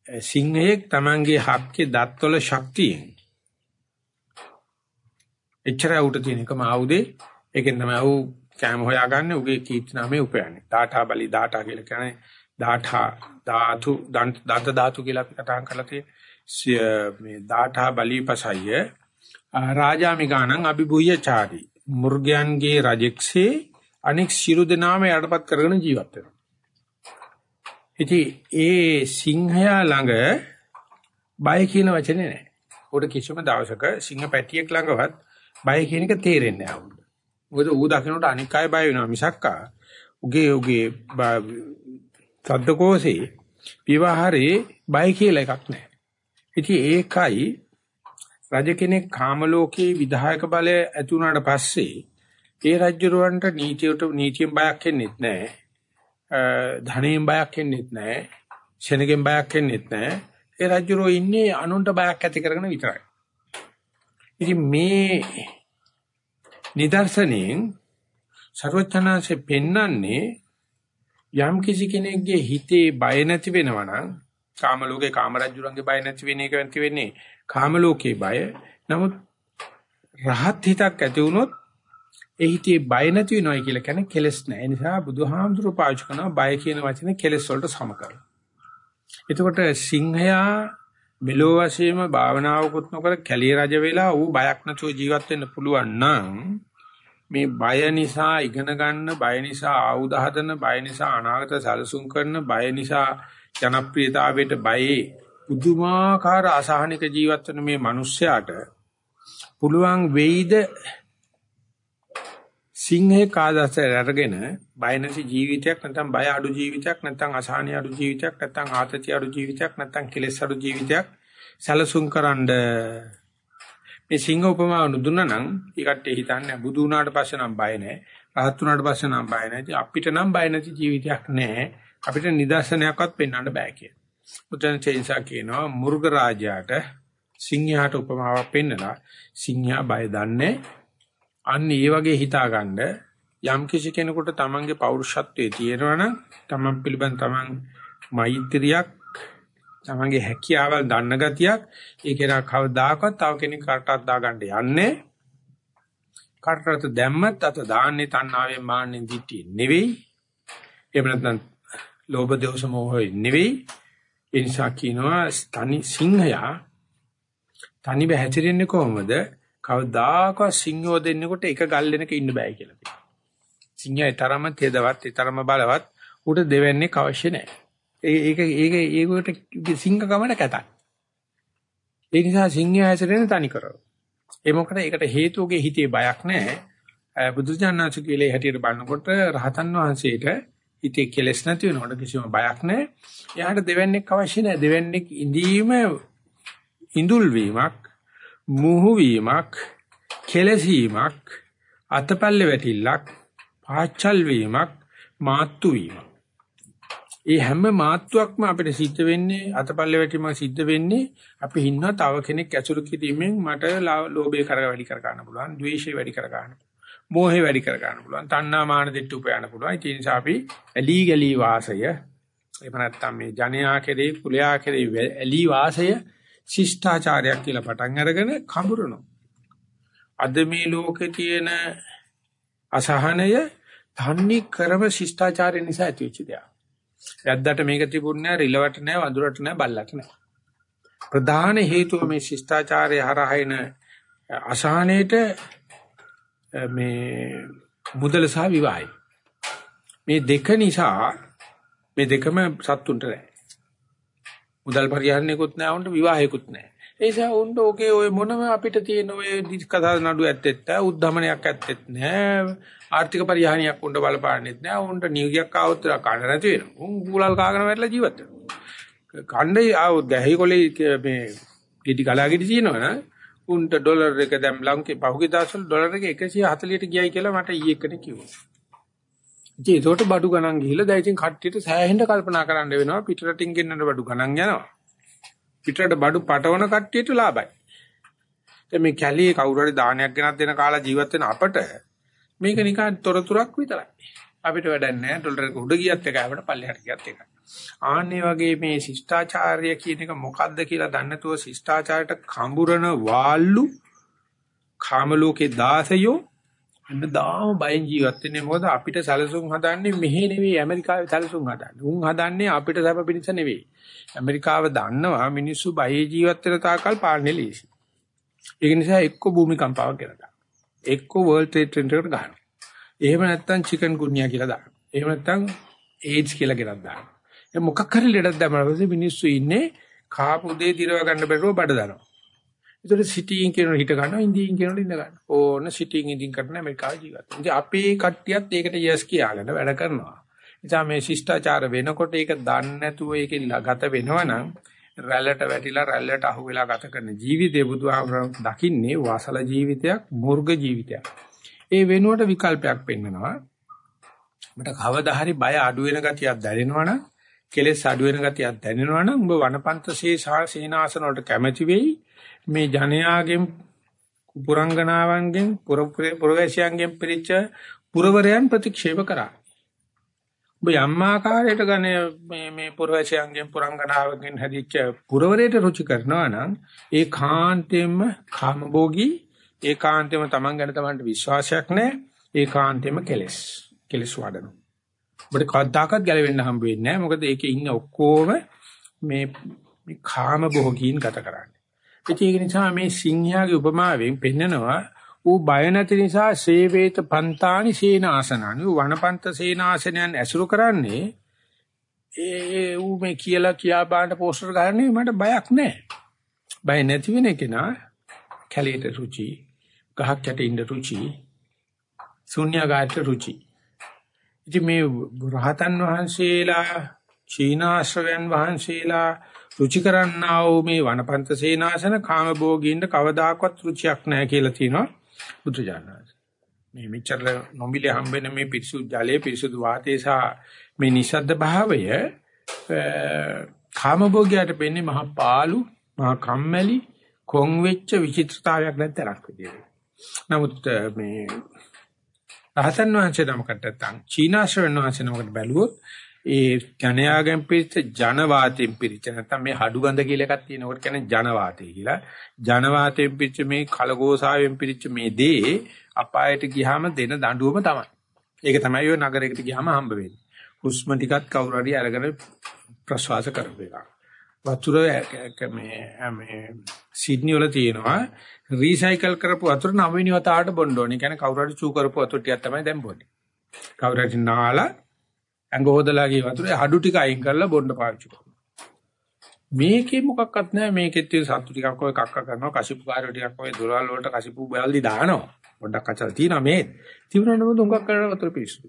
සිංහයෙක් Tamange හක්කේ දත්වල ශක්තියෙන් එච්චර උට තියෙන එකම ආයුධේ ඒකෙන් තමයි ඌ කැම හොයාගන්නේ උගේ කීර්ති නාමයේ උපයන්නේ. දාඨා බලි දාඨා කියලා කියන්නේ දාඨා ධාතු දන්ත ධාතු කියලා අපි කතා කරලා තියෙන්නේ. මේ දාඨා බලි පසය රාජාමිගානං අභිභූයචාරි මුර්ගයන්ගේ රජෙක්සේ අනෙක් සිරු දෙනාම යටපත් කරගෙන ජීවත් වෙනවා. ඉතින් ඒ සිංහයා ළඟ බය කියන වචනේ නැහැ. උඩ කිසිම දවසක සිංහ පැටියෙක් ළඟවත් බය කියන එක තේරෙන්නේ නැහැ. මොකද ඌ දකින්නට අනික් අය බය වෙනවා මිසක්කා උගේ උගේ සද්දකෝසේ විවාහරේ බය කියලා එකක් නැහැ. ඉතින් ඒකයි රජ කෙනෙක් කාම ලෝකේ විධායක බලය ඇති වුණාට පස්සේ ඒ රජුරවන්ට නීතියට නීතියෙන් බයක් එන්නේ නැහැ. ධනෙන් බයක් එන්නේ නැහැ. ශෙනගෙන් බයක් එන්නේ නැහැ. ඒ රජුරෝ ඉන්නේ අනුන්ට බයක් ඇති කරගෙන විතරයි. ඉතින් මේ නිදර්ශනයෙන් ਸਰවඥාන්සේ පෙන්වන්නේ යම් කිසි කෙනෙක්ගේ හිතේ බය නැති වෙනවා නම් කාම ලෝකේ කාම රජුරන්ගේ බය නැති වෙන එක නැති වෙන්නේ කාම ලෝකේ බය. නමුත් රහත් හිතක් ඇති වුණොත් ඒ හිතේ බය නැති වෙනවයි කියලා කියන්නේ කෙලස් නැහැ. ඒ නිසා බුදුහාමුදුරුවෝ පාවිච්චි කරනවා බය කියන වචනේ කෙලස් වලට සම කරලා. එතකොට සිංහයා මෙලෝ වශයෙන්ම භාවනාවකුත් නොකර කැලිය රජ වෙලා ඌ බයක් නැතුව ජීවත් වෙන්න පුළුවන් නම් මේ බය නිසා ඉගෙන ගන්න බය නිසා ආයුධ හදන බය නිසා අනාගත සැලසුම් කරන බය නිසා ජනප්‍රියතාවයට බයේ පුදුමාකාර අසහනික ජීවත් වෙන මේ මිනිස්යාට පුළුවන් වෙයිද සිංහේ කාදසර අරගෙන බය නැති ජීවිතයක් නැත්නම් බය අඩු ජීවිතයක් නැත්නම් අසහනිය අඩු ජීවිතයක් නැත්නම් ආතතිය අඩු ජීවිතයක් නැත්නම් කෙලෙස් අඩු ජීවිතයක් සැලසුම් කරන්න මේ සිංහ උපමාව නුදුනා නම් ඊකට හිතන්නේ බුදු වුණාට පස්සේ නම් බය නැහැ. රහත් වුණාට පස්සේ නම් බය නැහැ. අපිට නම් බය නැති ජීවිතයක් නැහැ. අපිට නිදර්ශනයක්වත් පෙන්වන්න බෑ කිය. මුතන චේන්සා කියනවා මුර්ග රාජයාට සිංහයාට උපමාවක් පෙන්නලා සිංහයා බය දන්නේ අන්න ඒ වගේ හිතාගන්න යම් කිසි කෙනෙකුට තමන්ගේ පෞරුෂත්වයේ තියෙනවනම් තමන් පිළිබඳ තමන් මෛත්‍රියක් තමන්ගේ හැකියාවල් දන්න ගතියක් ඒක නා කවදාකවත් තව කෙනෙක් කරටක් දාගන්න යන්නේ කරටට දැම්මත් අත දාන්නේ තණ්හාවෙන් මාන්නෙන් දිටි නෙවෙයි. එහෙම නැත්නම් ලෝභ දෝෂ මොහොය නෙවෙයි. ඒ නිසා කියනවා තනි සිංහයා තනි බහැතිරෙන්නේ කොහොමද? කවදාකවත් සිංහෝ දෙන්නෙකුට එක ගල්ලෙනක ඉන්න බෑ කියලා කියනවා. සිංහයා තරම තෙදවත්, තරම බලවත් උට දෙවන්නේ අවශ්‍ය නැහැ. ඒක ඒක ඒකට සිංහ ගමන කැතයි. ඒ නිසා සිංහයා හැසිරෙන තනි කරව. ඒ මොකද ඒකට හේතුවගේ හිතේ බයක් නැහැ. බුදුජානනාංශ කියලා හැටියට බලනකොට රහතන් වහන්සේට හිතේ කෙලස් නැති වෙනකොට කිසිම බයක් නැහැ. එයාට දෙවන්නේක් අවශ්‍ය නැහැ. දෙවන්නේක් ඉඳීම ඉඳුල් වීමක් මුහු වීමක් කෙලසීමක් අතපල්ලේ වැටිල්ලක් පාචල් වීමක් මාත්තු වීමක්. ඒ හැම මාත්තුවක්ම අපිට සිද්ධ වෙන්නේ අතපල්ලේ වැටීමක් සිද්ධ වෙන්නේ අපි ඉන්නවා තව කෙනෙක් ඇසුරු කිරීමෙන් මට ලෝභය කර වැඩි කර ගන්න පුළුවන් ද්වේෂය වැඩි කර ගන්න මෝහය වැඩි කර ගන්න පුළුවන් තණ්හා මාන දෙට්ට උපයන්න පුළුවන්. ඒ නිසා අපි ඇලී ගලී වාසය එහෙම නැත්නම් මේ ජනයා කෙරේ කුලයා කෙරේ ඇලී වාසය ශිෂ්ටාචාරයක් කියලා පටන් අරගෙන කඹරනවා. අද මේ ලෝකේ තියෙන අසහනය තන්නේ කරම ශිෂ්ටාචාරය නිසා ඇතිවෙච්ච දෙයක්. වැද්දට මේක තිබුණ නැහැ, රිලවට නැහැ, වඳුරට නැහැ, බල්ලට නැහැ. ප්‍රධාන හේතුව මේ ශිෂ්ටාචාරය හරහායින අසහනයේට මේ මුදල සහ විවාහය. මේ දෙක නිසා මේ දෙකම සත්තුන්ට නැහැ. මුදල් පරිහරණයකුත් නැහැ උන්ට විවාහයකුත් නැහැ. ඒ නිසා උන්ට ඕකේ ඔය මොනම අපිට තියෙන ඔය කතා නඩු ඇත්තෙත් නැහැ උද්ධමනයක් ඇත්තෙත් නැහැ ආර්ථික පරිහානියක් උන්ට බලපාන්නෙත් නැහැ උන්ට නියුගයක් ආවොත් කන්න නැති වෙනවා. උන් කුලල් කාගෙන වැටලා ජීවත් වෙනවා. කණ්ඩේ ආව ගැහි කොලේ මේ ගෙඩි ගලාගෙඩි තියෙනවනේ උන්ට ඩොලර් එක දැන් ලංකේ පහුගිය දවස්වල ඩොලර් එක 140ට ගියයි කියලා මට ඊයේ කෙනෙක් කිව්වා. ඉතින් ඒකට බඩු ගණන් ගිහිල්ලා දැන් ඉතින් කට්ටියට සෑහෙන්න කල්පනා කරන්න වෙනවා පිටරටින් ගෙන්නන බඩු ගණන් යනවා. පිටරට බඩු පටවන කට්ටියට ලාභයි. දැන් මේ කැලියේ කවුරු හරි දානයක් ගෙනත් දෙන කාලා ජීවත් වෙන අපට මේක නිකන් තොරතුරක් විතරයි. අපිට වැඩක් නැහැ ඩොලර් එක උඩ ගියත් එකයි අපිට පල්ලෙහාට ගියත් එකයි. ආන්නේ වගේ මේ ශිෂ්ටාචාරය කියන එක මොකද්ද කියලා දන්නේ නැතුව ශිෂ්ටාචාරයට කඹුරන වාල්ලු කාම ලෝකේ දාසයෝ අන්නදාම බයෙන් ජීවත් වෙන්නේ මොකද අපිට සැලසුම් හදන්නේ මෙහෙ නෙවෙයි ඇමරිකාවේ සැලසුම් හදන්නේ. උන් හදන්නේ අපිට සැප පිණිස නෙවෙයි. ඇමරිකාව දන්නවා මිනිස්සු බයේ ජීවත් වෙන තාකල් පාන්නේ ලීසි. ඒක නිසා එක්ක භූමිකම්පාවක් ගෙනදා. එක්ක වර්ල්ඩ් ට්‍රේඩ් සෙන්ටර් එකට ගහනවා. එහෙම නැත්නම් චිකන් ගුන්නියා කියලා දානවා. එහෙම නැත්නම් ඒඩ්ස් කියලා ගෙනත් දානවා. ඒ මොකක් හරි ලෙඩක් දැම්මම මිනිස්සු ඉන්නේ කාපු දේ දිරව ගන්න බැරුව බඩ දානවා. ඒතර සිටින් කියනකොට හිට ගන්නවා ඉන්දියෙන් කියනකොට ඉඳ ගන්නවා. ඕන සිටින් ඉඳින් කරන ඇමරිකාව ජීවත්. ඉතින් අපේ කට්ටියත් ඒකට යස් කියාගෙන වැඩ කරනවා. නිසා මේ ශිෂ්ටාචාර වෙනකොට ඒක දන්නේ නැතුව ඒකේ ගත වෙනවනම් රැල්ලට වැටිලා රැල්ලට අහු වෙලා ගත කරන ජීවිතේ බුදුහාමරන් දකින්නේ වාසල ජීවිතයක් මුර්ග ජීවිතයක්. ඒ වෙනුවට විකල්පයක් පෙන්නනවා. මට කවදා හරි බය අඩු වෙන ගතියක් දැනෙනවනම් කෙලෙස් අඩු වෙන ගතියක් දැනෙනවනම් උඹ වනපන්තසේ සේනාසන වලට කැමැති වෙයි මේ ජනයාගෙන් පුරංගනාවන්ගෙන් පුරවැසියන්ගෙන් පිරිච්ච පුරවරයන් ප්‍රතික්ෂේප කරා. ඔබ යම් ආකාරයකට ගන්නේ මේ මේ පුරවැසියන්ගෙන් පුරංගනාවන්ගෙන් හැදිච්ච පුරවරයට රුචි කරනවා නම් ඒ කාන්තෙම කාමභෝගී ඒ කාන්තෙම Taman ගැන Tamanට විශ්වාසයක් නැහැ ඒ කාන්තෙම කෙලස් කෙලස් වඩනවා. ඔබට කවදාකවත් ගැලවෙන්න හම්බ වෙන්නේ නැහැ මොකද ඒකේ ඉන්න ඔක්කොම මේ මේ කාමභෝගීන් ගත කරන්නේ. ඒක නිසා මේ සිංහයාගේ උපමාවෙන් පෙන්නනවා ඌ බය නැති නිසා සේවේත පන්තානි සේනාසනනි වනපන්ත සේනාසනයන් ඇසුරු කරන්නේ ඒ ඌ මේ කියලා කියා බාන්න පෝස්ටර් ගහන්නේ මට බයක් නැහැ. බය නැති වෙන කෙනා කැලේට රුචි, ගහක් යට ඉන්න රුචි, ශුන්‍යගාට රුචි. ඉතින් මේ රහතන් වහන්සේලා, චීනාශ්‍රවයන් වහන්සේලා රුචි කරන්නා වූ මේ වනපන්ත සේනාසන කාමභෝගීන්ට කවදාකවත් රුචියක් නැහැ කියලා තියෙනවා බුදුජානනාථ. මේ මෙච්චර නොමිලේ හම්බෙන මේ පිරිසුදු ජලයේ පිරිසුදු වාතය සහ මේ නිශ්ශබ්ද භාවය කාමභෝගයට වෙන්නේ මහා පාළු මහා කම්මැලි කොන් වෙච්ච විචිත්‍රතාවයක් නැත්තරක් විදියට. නමුත් මේ රහතන් වහන්සේ නමකට නැත්නම් චීනාශ්‍රවණ වහන්සේ නමකට බැලුවොත් ඒ ජනයාගෙන් පිරිච්ච ජනවාතයෙන් පිරිච්ච නැත්නම් මේ හඩු ගඳ කියලා එකක් තියෙනකොට කියන්නේ ජනවාතය කියලා. ජනවාතයෙන් පිරිච්ච මේ කලගෝසාවෙන් පිරිච්ච මේ දේ අපායට ගියාම දෙන දඬුවම තමයි. ඒක තමයි ඔය නගරයකට ගියාම හම්බ වෙන්නේ. හුස්ම ටිකක් කවුරු හරි අරගෙන ප්‍රශ්වාස කරපු එක. වතුර මේ මේ සිඩ්නි වල තියෙනවා රීසයිකල් කරපු වතුර නවවෙනි වතාවට බොන්න ඕනේ. කියන්නේ කවුරු හරි චූ කරපු වතුර ටිකක් තමයි දැන් බොන්නේ. කවුරු හරි නාලා ඇඟ හොදලා ගිය වතුරේ හඩු ටික අයින් කරලා බොන්න පාවිච්චි කරනවා. මේකේ මොකක්වත් නැහැ මේකෙත් තියෙන සත්තු ටිකක් ඔය කක්ක කරනවා කසිපු කාර්ය ටිකක් ඔය දොරවල් වලට කසිපු බැල්දි දානවා. පොඩ්ඩක් අචල තියෙනවා මේ. තිබුණාට මොකද උඟක් කරලා වතුර පිරිසුදු.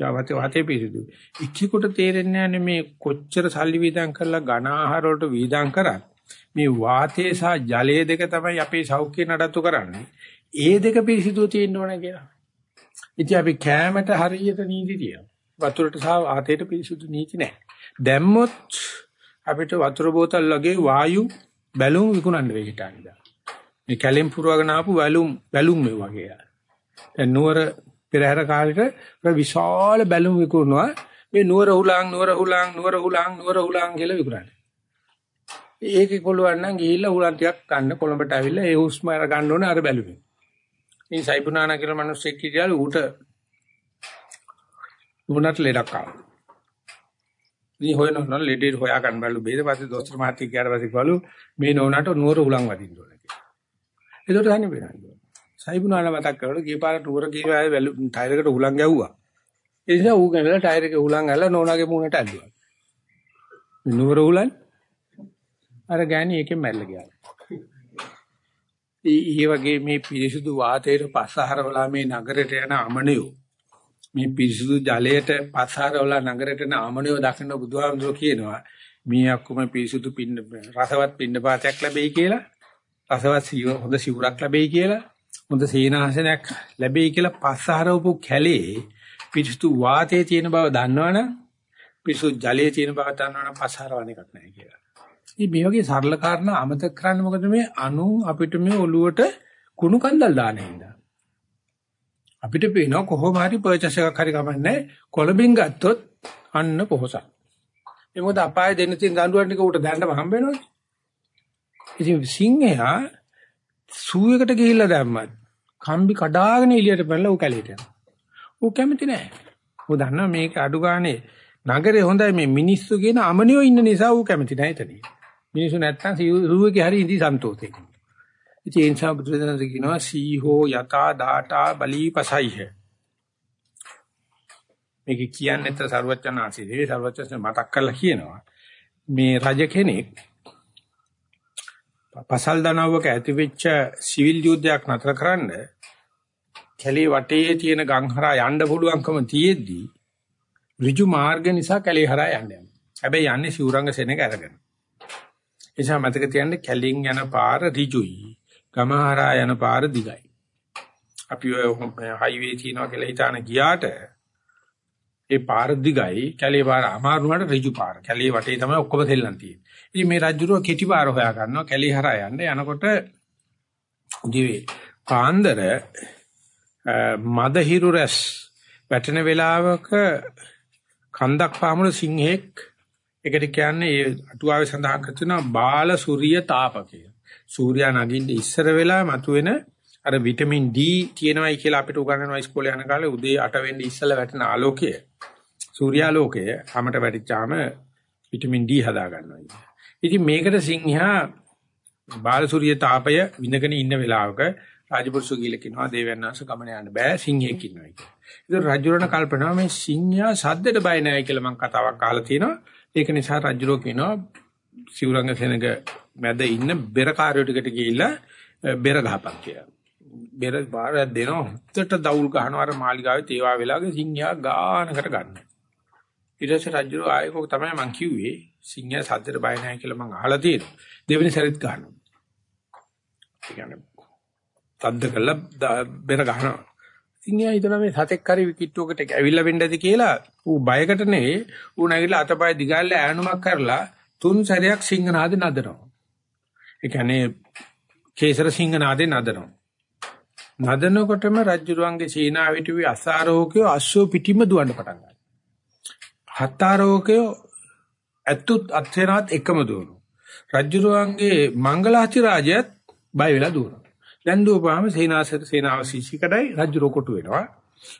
ජාවතේ වාතේ පිරිසුදු. එක්කෙකුට තේරෙන්නේ නැහැ මේ කොච්චර සල්ලි වීදම් කරලා ඝන ආහාර වලට වීදම් කරත් මේ වාතයේ සහ ජලයේ දෙක තමයි අපේ සෞඛ්‍ය නඩත්තු කරන්නේ. ඒ දෙක පිරිසිදුව තියෙන්න ඕන කියලා. ඉතින් අපි කෑමට හරියට නීති තියෙනවා. වතුරට සහ ආතයට පිරිසුදු නීති නැහැ. දැම්මොත් අපිට වතුර බෝතල් වගේ වායු බැලුම් විකුණන්න වෙයි හිටන්නේ. මේ කැලෙන් පුරවගෙන ආපු බැලුම් බැලුම් මේ වගේ. දැන් නුවර පෙරහැර කාලේට විශාල බැලුම් විකුණනවා. මේ නුවර හුලං නුවර හුලං නුවර හුලං නුවර හුලං කියලා විකුණන්නේ. ඒකේ කොළුවන් නම් ගිහිල්ලා හුලං ටිකක් ගන්න කොළඹට ඇවිල්ලා ඒ හුස්ම අර ගන්න ඕනේ අර බැලුමේ. මේ සයිබුනානා කියලා මිනිස්සෙක් හිටියලු ඌට නුනට ලෙඩක් ආවා. ඉතින් හොයනවා ලෙඩේ හොයා ගන්න බැලු බේද පස්සේ දොස්තර මහත්තයා කියාට පස්සේ කිව්වලු මේ නෝනාට නුවර උලන් වදින්න ඕන කියලා. ඒකට හන්නේ වෙනවා. සයිබුනාලා මතක් කරලා ගියපාර නුවර ගිහලා වැලු ටයර් එකට උලන් ගැව්වා. ඒ නිසා ඌ ගනලා ටයර් එකේ උලන් ඇල්ල නෝනාගේ මූණට ඇල්ලුවා. නුවර උලන් අර ගෑණි එකෙන් මැරලා ගියා. ඊ වගේ මේ පිරිසුදු වාතයට පස්සහරවලා මේ නගරයට යන අමනියෝ මේ පිරිසුදු ජලයට පස්සහරවලා නගරයට යන අමනියෝ දකින්න බුදුහාමුදුරුවෝ කියනවා මේ අක්කම පිරිසුදු පින්න රසවත් පින්න පාතයක් ලැබෙයි කියලා රසවත් හොඳ සිවුරක් ලැබෙයි කියලා හොඳ සීනාසනයක් ලැබෙයි කියලා පස්සහරවපු කැලේ පිරිසුදු වාතයේ තියෙන බව දන්නවනම් පිරිසුදු ජලයේ තියෙන බව දන්නවනම් පස්සහරවන එකක් නැහැ කියලා ඉතින් මේ වගේ සරල කාරණා අමතක කරන්න මොකද මේ අනු අපිට මේ ඔළුවට කුණු කන්දල් දාන හින්දා. අපිට පේනවා කොහොම හරි පර්චේස් එකක් හරි කමන්නේ කොළඹින් ගත්තොත් අන්න පොහසත්. ඒ මොකද අපාය දෙන්න තියෙන දඬුවම් ටික උට දැන්නම හම්බ වෙනවනේ. ඉතින් සිංහයා සූයකට ගිහිල්ලා දැම්මත් කම්බි කඩාගෙන එළියට පැනලා ඌ කැලේට යනවා. ඌ කැමති නෑ. ඌ දන්නා මේක අඩු ගානේ නගරේ හොඳයි මේ මිනිස්සු කියන අමනියෝ ඉන්න නිසා ඌ කැමති නෑ එතනින්. මිනිස්සු නැත්තම් රුවේගේ හරි ඉඳි සන්තෝෂේ. ඉතින් ඒ නිසා බුදුරජාණන් කියනවා සීහෝ යතා දාටා බලීපසයිහ. මේක කියන්නේ නැත්නම් සරුවචනාංශී දේ සරුවචන මතක් කරලා කියනවා. මේ රජ කෙනෙක් පසල් දනවක ඇතිවෙච්ච සිවිල් යුද්ධයක් නතර කරන්න කැලේ වටේ තියෙන ගංහරා යන්න පුළුවන්කම තියෙද්දි ඍජු මාර්ග නිසා කැලේ හරහා යන්න යනවා. හැබැයි යන්නේ සිවුරංග සෙනඟ අරගෙන. නිසා මතක තියන්න කැලින් යන පාර ඍජුයි. ගමහරා යන පාර දිගයි. අපි හයිවේ තියනවා කියලා හිතාන ගියාට ඒ පාර දිගයි කැලේ පාර අමාරු වුණාට ඍජු පාර. කැලේ වටේ තමයි ඔක්කොම දෙල්ලන් තියෙන්නේ. ඉතින් මේ රජුරෝ කෙටි පාර හොයා ගන්නවා කැලේ හරහා යන්න. යනකොට උදේ පාන්දර මදහිරු රැස් වැටෙන වෙලාවක කන්දක් පාමුණු සිංහෙක් ඒකට කියන්නේ ඒ අටුවාවේ සඳහන් කරනවා බාල සූර්ය තාපකය. සූර්යා නගින්න ඉස්සර වෙලා මතුවෙන අර විටමින් D තියෙනවයි කියලා අපිට උගන්වනවා ඉස්කෝලේ යන කාලේ උදේ 8 වෙනි ඉස්සලා වැටෙන ආලෝකය. සූර්යාලෝකය හැමත වැටිච්චාම විටමින් D හදා ගන්නවා. ඉතින් මේකට සිංහයා බාල සූර්ය තාපය විඳගෙන ඉන්න වෙලාවක රාජපුරුෂ කියලා කියනවා දේවයන්ාංශ ගමන යන්න බෑ සිංහෙක් ඉන්නවා කියලා. ඒක රජුරණ කල්පනා මේ සිංහයා සද්දට බය නැහැ කියලා මම කතාවක් අහලා තියෙනවා. ඒක නිසා රජුරෝ කියනවා සිවුරංග සෙනඟ මැද ඉන්න බෙර කාර්යෝ ටිකට ගිහිල්ලා බෙර ගහපන් කියලා. බෙර බාරයක් දෙනවා. හුත්තට දවුල් ගහනවා අර මාලිගාවේ තේවා වෙලාවේ සිංහයා ගානකට ගන්න. ඊට පස්සේ රජුරෝ ආයෙක තමයි මං කිව්වේ සිංහයා සද්දට බය නැහැ කියලා මං අහලා තියෙනවා. දෙවෙනි සැරේත් ගන්නවා. ඒ කියන්නේ තද්ද කළා බෙර ගහනවා. සිංහයා හිතනවා මේ සතෙක් හරි කිට්ටුවකට ඇවිල්ලා වෙන්න ඇති කියලා ඌ බයකට නෙවෙයි ඌ නැගිටලා අතපය දිගාල්ලා ඈනුමක් කරලා තුන් සැරයක් සිංහනාද නදනවා. ඒ කියන්නේ කේසර සිංහනාදේ නදනවා. නදනකොටම රජුරුවන්ගේ සීනාවිට වි අසාරෝකයෝ අස්සෝ පිටිම දුවන්න පටන් ගන්නවා. හතරෝකයෝ ඇතුත් අත්සේනාත් එකම දුවනවා. රජුරුවන්ගේ මංගලාචි රාජයත් බය වෙලා දුවනවා. දැන් දුවපුවාම සේනාසර සේනාව සිසිකඩයි රජු කොටු වෙනවා.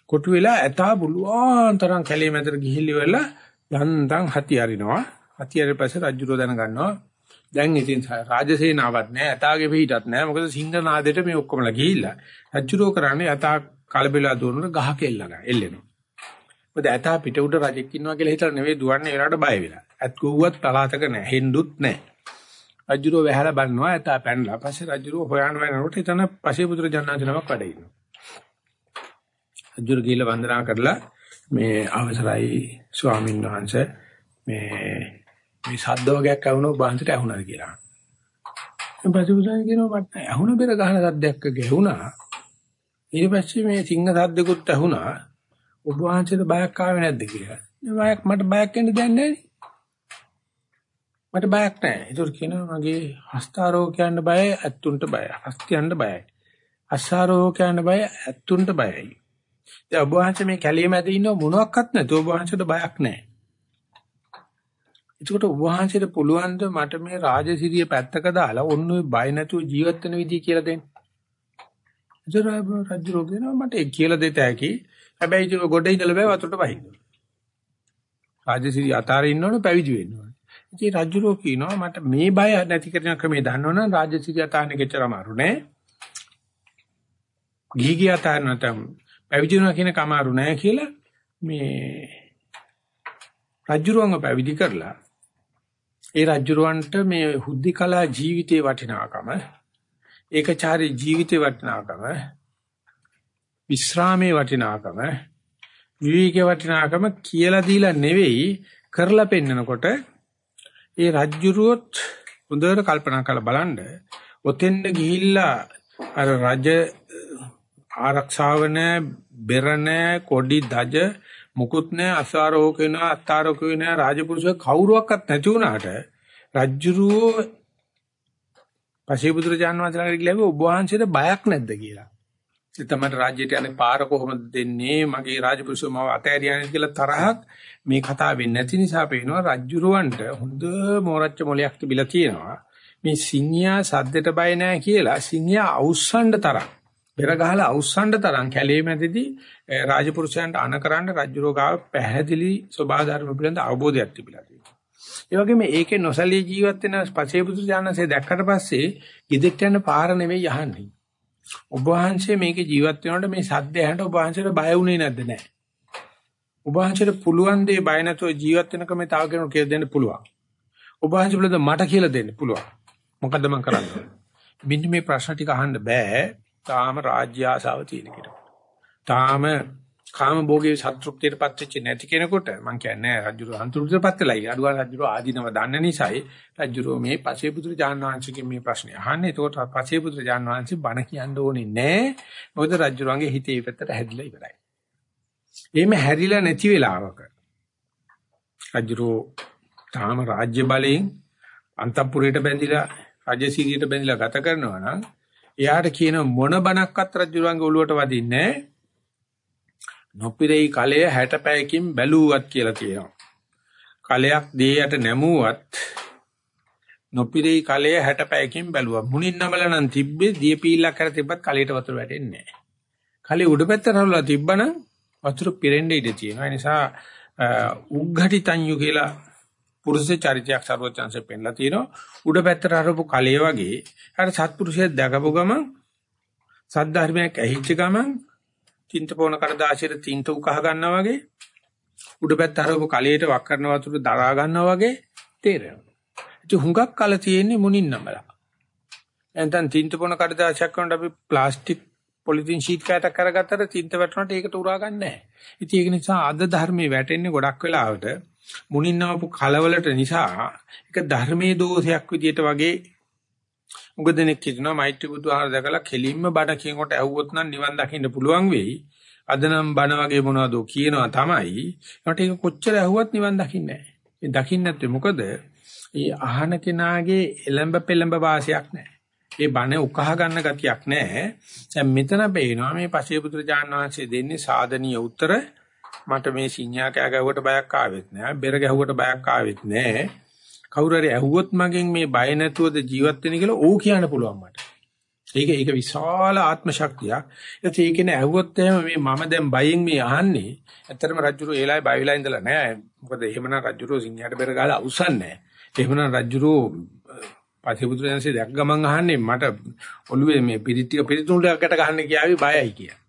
කොටු වෙලා ඇතා බුලුවන් තරම් කැලේ මැදට ගිහිල්ලා යන්තම් හති අරිනවා. හති අරින පස්සේ රජු දැන ගන්නවා. දැන් ඉතින් රාජසේනාවක් නැහැ, ඇතාගේ පිටත් නැහැ. මොකද සිංහනාදෙට මේ ඔක්කොමලා ගිහිල්ලා. රජුරෝ කරන්නේ ඇතා කලබලලා දුවනකොට ගහක එල්ලනවා. එල්ලෙනවා. මොකද ඇතා පිට උඩ රජෙක් ඉන්නවා කියලා හිතලා නෙවෙයි දුවන්නේ ඒලාට බය වෙලා. ඇත් ගුව්වත් පලාතක නැහැ, හෙන්දුත් නැහැ. රජුරෝ වැහැලා බලනවා ඇත පැනලා පස්සේ රජුරෝ හොයන වෙනකොට එතන පසේ පුත්‍ර ජනනාජනමක් වැඩ ඉන්නවා. රජුර ගිහිල්ලා වන්දනා කරලා මේ අවසරයි ස්වාමීන් වහන්සේ මේ මේ ශබ්ද වගේක් ඇහුණොත් බාහන්සට ඇහුණාද කියලා. දැන් පසුබුසන් කියනවා මට ඇහුණ බෙර ගහන සද්දයක් ගැහුණා. ඊට පස්සේ මේ සිංහ සද්දකුත් ඇහුණා. ඔබ වහන්සේට බයක් ආවේ නැද්ද කියලා. බයක් මට බයක් වෙන්න දෙයක් නැහැ. මට බයක් නැහැ. ඒතර කියනවා මගේ හස්තාරෝගයන්ට බයයි, ඇත්තුන්ට බයයි. හස්තියන්ට බයයි. අස්සාරෝගයන්ට බයයි, ඇත්තුන්ට බයයි. දැන් ඔබ වහන්සේ මේ කැළිය මැද ඉන්න මොනවත් නැතුව ඔබ වහන්සේට බයක් නැහැ. ඒකට ඔබ වහන්සේට පුළුවන් ද මට මේ රාජසිරිය පැත්තක දාලා ඔන්න ඔය බය නැතුව ජීවත් වෙන විදිය කියලා දෙන්න. ඒතර රජු රෝගේනවා මට ඒ කියලා දෙත හැකි. හැබැයි ඒක ගොඩ ඉඳලා බෑ වතුරට වහින්න. රාජසිරි අතාරේ ඉන්නවනේ පැවිදි වෙන්න ඕනේ. ඉතින් රජුරෝ කියනවා මට මේ බය නැති කරන ක්‍රමේ දන්නවනම් රාජසිරි අතාරනේ කෙච්චර අමාරු නෑ. ගිහි ගිය අතාර නැතම් පැවිදි වෙනවා කියන කමාරු නෑ කියලා මේ රජුරුවන්ව පැවිදි කරලා ඒ රජුරුවන්ට මේ හුද්ධිකලා ජීවිතේ වටිනාකම ඒකචාරී ජීවිතේ වටිනාකම විශ්‍රාමයේ වටිනාකම විවේකයේ වටිනාකම කියලා දීලා නෙවෙයි කරලා පෙන්නකොට ඒ රජ්ජුරුවොත් හොඳට කල්පනා කරලා බලන්න. ඔතෙන්ද ගිහිල්ලා අර රජ ආරක්ෂාව නැ බෙර නැ කොඩි දජ මුකුත් නැ අසාරෝක වෙනවා අත්තාරෝක වෙනවා රාජපුරුෂ කවුරුවක්වත් නැති වුණාට රජ්ජුරුවෝ පශේපුත්‍රජාන් වහන්සේලාට ගිහලා ඔබ වහන්සේට බයක් නැද්ද කියලා. ඒ තමයි රාජ්‍යයට යන්නේ පාර කොහොමද දෙන්නේ මගේ රාජපුරුෂව මව අතෑරියානේ කියලා තරහක් මේ කතාවෙන් නැති නිසා පේනවා රජ්ජුරුවන්ට හොඳ මෝරච්ච මොලයක් තිබිලා තියෙනවා. මේ සිංහයා සද්දට බය නැහැ කියලා සිංහයා අවුස්සන්න තරම් පෙර ගහලා අවුස්සන්න තරම් කැලේ මැදදී රාජපුරුෂයන්ට අනකරන්න රජ්ජුරුව ගාව පැහැදිලි ස්වභාව ධර්ම පිළිබඳ අවබෝධයක් තිබිලා තියෙනවා. ඒ වගේම ඒකේ නොසලී ජීවත් වෙන පසේපුත්‍ර ඥානසේ දැක්කට පස්සේ ඉදිරියට යන පාර නෙවෙයි යහන්නේ. ඔබ වහන්සේ මේකේ ජීවත් වෙනකොට මේ සද්ද ඇහෙනට ඔබ වහන්සේට බය වුණේ නැද්ද නැහැ. ඔබ වහන්සේට පුළුවන් දේ බය නැතුව ජීවත් වෙනකම තව කෙනෙකුට කියලා දෙන්න පුළුවන්. ඔබ වහන්සේ පිළිබඳ මට කියලා දෙන්න පුළුවන්. මොකද්ද මම කරන්නේ? මෙන්න මේ ප්‍රශ්න ටික අහන්න බෑ. තාම රාජ්‍ය ආසාව තියෙන කෙනෙකුට. තාම කාම භෝගයේ සත්‍ෘප්තියටපත් වෙච්ච නැති කෙනෙකුට මම කියන්නේ රජුර අන්තෘප්තියටපත් වෙලා අඩුවා රජුර ආදීනව දන්න නිසායි රජුර මේ පසේපුත්‍ර ජානවාංශිකෙන් මේ ප්‍රශ්නේ අහන්නේ. එතකොට පසේපුත්‍ර ජානවාංශි බණ කියන්න ඕනේ නෑ. මොකද රජුරන්ගේ හිතේ පැත්තට හැදිලා ඉවරයි. එහෙම හැරිලා නැති වෙලාවක රජුරෝ තාම රාජ්‍ය බලයෙන් අන්තපුරයට බැඳිලා රජසීරියට බැඳිලා ගත කරනවා නම් එයාට කියන මොන බණක්වත් රජුරන්ගේ ඔළුවට වදින්නේ නැහැ. නොපිරෙයි කලය 60 පැයකින් බැලුවත් කියලා කියනවා. කලයක් දේයට නැමුවත් නොපිරෙයි කලය 60 පැයකින් බැලුවා. මුණින් නමල නම් තිබ්බේ දිය පීලක් කර තිබ්බත් කලයට වතුර වැටෙන්නේ නැහැ. කලේ උඩ පැත්තට හරවලා තිබ්බනම් වතුර පිරෙන්න ඉඩ තියෙනවා. ඒ නිසා උග්ඝටිතඤ්ඤු කියලා පුරුෂ චරිතයක් සර්වචන්සේ පෙන්ලා තිනවා. උඩ පැත්තට හරවපු කලයේ වගේ අර සත්පුරුෂයෙක් දැකපු ගමන් සද්ධර්මයක් ඇහිච්ච ගමන් තින්ත පොන කඩදාසියට තින්ත උකහ ගන්නවා වගේ උඩ පැත්ත හරවපු කලයට වක් කරන වතුර දරා ගන්නවා වගේ තේරෙනවා. ඉතින් හුඟක් කල තියෙන්නේ මුණින් නමලා. එතෙන් තින්ත පොන කඩදාසියක් වුණාට අපි ප්ලාස්ටික් පොලිතින් ෂීට් කෑටක් කරගත්තට තින්ත වැටුණාට ඒකට උරා ගන්න නැහැ. ඉතින් ඒක නිසා අද ධර්මයේ වැටෙන්නේ ගොඩක් වෙලාවට මුණින් නමපු කලවලට නිසා ඒක ධර්මයේ දෝෂයක් විදියට වගේ උගදෙනෙක් කියනවා මෛත්‍රී බුදුහාර දැකලා කෙලින්ම බණ කියනකොට ඇහුවොත් නම් නිවන් දකින්න පුළුවන් වෙයි. අද නම් බණ වගේ මොනවද කියනවා තමයි. ඒකට ඒක කොච්චර ඇහුවත් නිවන් දකින්නේ නැහැ. ඒ දකින්න නැත්තේ මොකද? ඒ අහන කෙනාගේ එලඹ පෙලඹ වාසියක් නැහැ. ඒ බණ උකහා ගන්න ගතියක් නැහැ. දැන් මෙතන පේනවා මේ පසේ පුත්‍ර ජානවාංශයේ දෙන්නේ සාධනීය උත්තර. මට මේ සිඤ්ඤා කෑ ගැහුවට බයක් ආවෙත් නැහැ. බෙර ගැහුවට බයක් ආවෙත් නැහැ. කවුරු හරි ඇහුවොත් මගෙන් මේ බය නැතුවද ජීවත් වෙන්නේ කියලා ඕ කියන්න පුළුවන් මට. ඒක ඒක විශාල ආත්ම ශක්තියක්. ඒත් ඒකනේ ඇහුවොත් එහෙම මේ මම දැන් බයෙන් මේ අහන්නේ. ඇත්තටම රජුරු ඒලායි බය වෙලා ඉඳලා නෑ. මොකද එහෙමනම් රජුරු සිංහයට බෙර ගාලා අවුස්සන්නේ නෑ. එහෙමනම් රජුරු පතිපුත්‍රයන්සේ දැක් ගමන් අහන්නේ මට ඔළුවේ මේ පිරිටිය පිරිතුණුලකට ගහන්න කියාවි බයයි කියලා.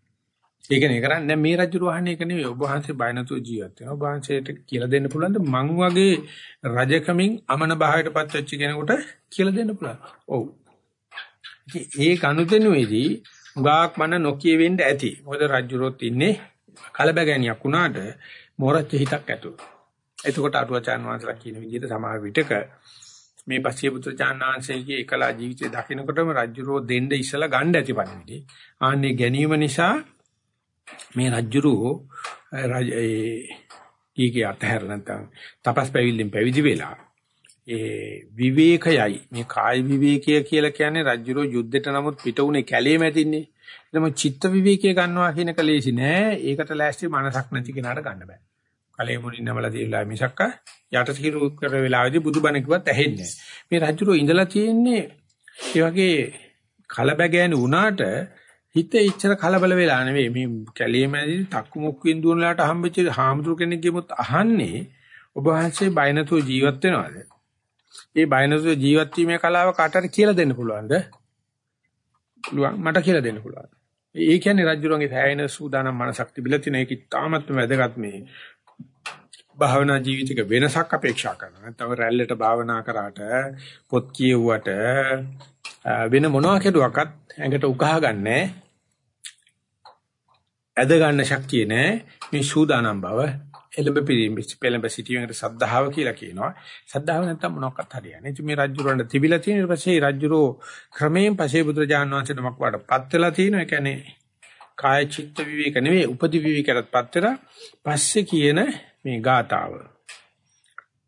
ඒකනේ කරන්නේ දැන් මේ රජු රෝහන්නේ ඒක නෙවෙයි ඔබ වහන්සේ බය නැතුව ජීවත් වෙනවා. ඔබ වහන්සේට කියලා දෙන්න පුළුවන්ද මං වගේ රජකමින් අමන භාවයටපත් වෙච්ච කෙනෙකුට කියලා දෙන්න පුළුවන්. ඔව්. ඒ කනුදෙනුවේදී උගාක් මන නොකිය වෙන්න ඇති. මොකද රජුරොත් ඉන්නේ කලබගැනියක් වුණාට මොරච්ච හිතක් ඇතුව. එතකොට අටුවචාන් වහන්සේලා කියන විදිහට සමහර විටක මේ පස්සිය පුත්‍ර චාන්නාංශයේ එකලා ජීවිතේ දකින්නකොටම රජුරෝ දෙන්න ඉස්සලා ගන්න ඇති පණිවිඩේ. ආන්නේ ගැනීම නිසා මේ රජ්ජුරුව රජ ඒ ඊගේ අතහැර නැත්නම් තපස් පැවිල්ලෙන් පැවිදි වෙලා ඒ විවේකයයි මේ කාය විවේකය කියලා කියන්නේ රජ්ජුරුව යුද්ධෙට නමුත් පිට උනේ කැලේ මැදින්නේ එතම චිත්ත විවේකය ගන්නවා කියන කලේසි නෑ. ඒකට ලෑස්ති මනසක් නැති කෙනාට ගන්න බෑ. කලේ මුලින් නමලා තියලා මිසක්ක යට සිරු කර වෙලාවේදී බුදුබණ කිව්වත් ඇහෙන්නේ මේ රජ්ජුරුව ඉඳලා තියෙන්නේ ඒ වගේ කලබගෑනු වුණාට හිත ඉච්චර කලබල වෙලා නෙවෙයි මේ කැලේ මැදි තක්කු මුක්කුවෙන් දුවන ලාට හම්බෙච්ච හාමුදුරු කෙනෙක් ගෙමුත් අහන්නේ ඔබ වහන්සේ බය නැතුව ජීවත් වෙනවද? ඒ බය නැතුව ජීවත් වීමේ කලාව කාටට කියලා දෙන්න පුළුවන්ද? පුළුවන් මට කියලා දෙන්න පුළුවන්. ඒ කියන්නේ රජුරන්ගේ සෑයෙන සූදානම් මනසක් තිබිලා තියෙන ඒක ඉතාමත් වැදගත් මේ භාවනා ජීවිතයක වෙනසක් අපේක්ෂා කරනවා. නැත්නම් රැල්ලට භාවනා කරාට පොත් කියවුවට වෙන මොනවා කෙරුවක්වත් ඇඟට උකහා ගන්නෑ. ඇද ගන්න ශක්තිය නෑ. මේ සූදානම් බව එළඹ පෙළඹ සිටීමේට සද්ධාව කියලා කියනවා. සද්ධාව නැත්තම් මොනක්වත් හරියන්නේ. ඉතින් මේ රජුරවන්ට තිබිලා තියෙන ඊට පස්සේ රජුරෝ ක්‍රමයෙන් පසේ බුදුරජාණන් වහන්සේට මොකක් වඩපත් වෙලා තියෙනවා. ඒ කියන්නේ කාය චිත්ත විවේක නෙවෙයි උපදි විවේකයටපත් වෙලා පස්සේ කියන මේ ගාතාව.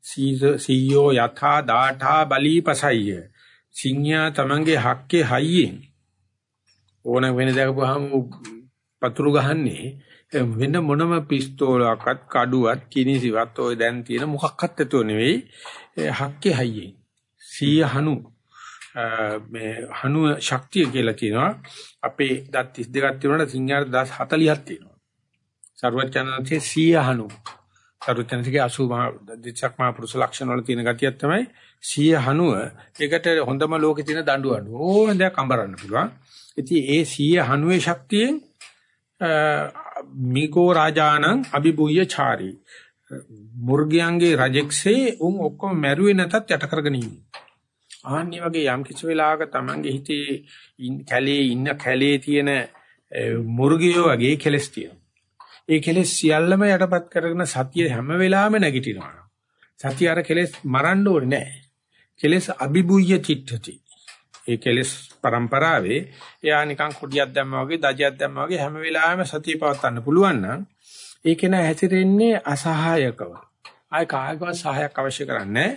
සීයෝ යථා දාඨා බලීපසయ్య. සිඤ්ඤා තමන්ගේ හක්කේ හයියෙන් ඕන වෙන දකපුවාම පතුරු ගහන්නේ වෙන මොනම පිස්තෝලයක්වත් කඩුවක් කිනිසිවත් ඔය දැන් තියෙන මොකක්වත් ඇතුව නෙවෙයි හක්කේ හයියෙන්. සීය හනු මේ හනු ශක්තිය කියලා කියනවා අපේ දත් 32ක් තියෙනකොට සිංහාට දස් 40ක් තියෙනවා. සර්වචනන්තේ සීය හනු. සර්වචනන්තේ 80 මහා දිච්ඡක් මහා පුරුෂ ලක්ෂණ වල තියෙන ගතියක් තමයි සීය හනුව. ඒකට හොඳම ලෝකේ තියෙන දඬු අඬු. ඕන දෙයක් අඹරන්න පුළුවන්. ඉතින් ඒ සීය හනුවේ ශක්තියෙන් මිකෝ රාජානං අභිභූය චාරි මුර්ගයන්ගේ රජෙක්සේ උන් ඔක්කොම මැරුවේ නැතත් යට කරගෙන ඉන්නේ. ආන්නේ වගේ යම් කිසි වෙලාවක Tamange හිතේ කැලේ ඉන්න කැලේ තියෙන මුර්ගියෝ වගේ කෙලස් තියෙනවා. ඒ කෙලස් සියල්ලම යටපත් කරගෙන සතිය හැම වෙලාවෙම නැගිටිනවා. සතිය අර කෙලස් මරන්න ඕනේ නැහැ. කෙලස් අභිභූය චිත්තති. ඒ කෙලස් પરම්පරාවේ එයා නිකන් කුඩියක් දැම්මා වගේ දජයක් දැම්මා වගේ හැම වෙලාවෙම සතිය පවත්වන්න පුළුවන් නම් ඒක නෑ හැසිරෙන්නේ අසහායකව. ආය කායකව සහායක් අවශ්‍ය කරන්නේ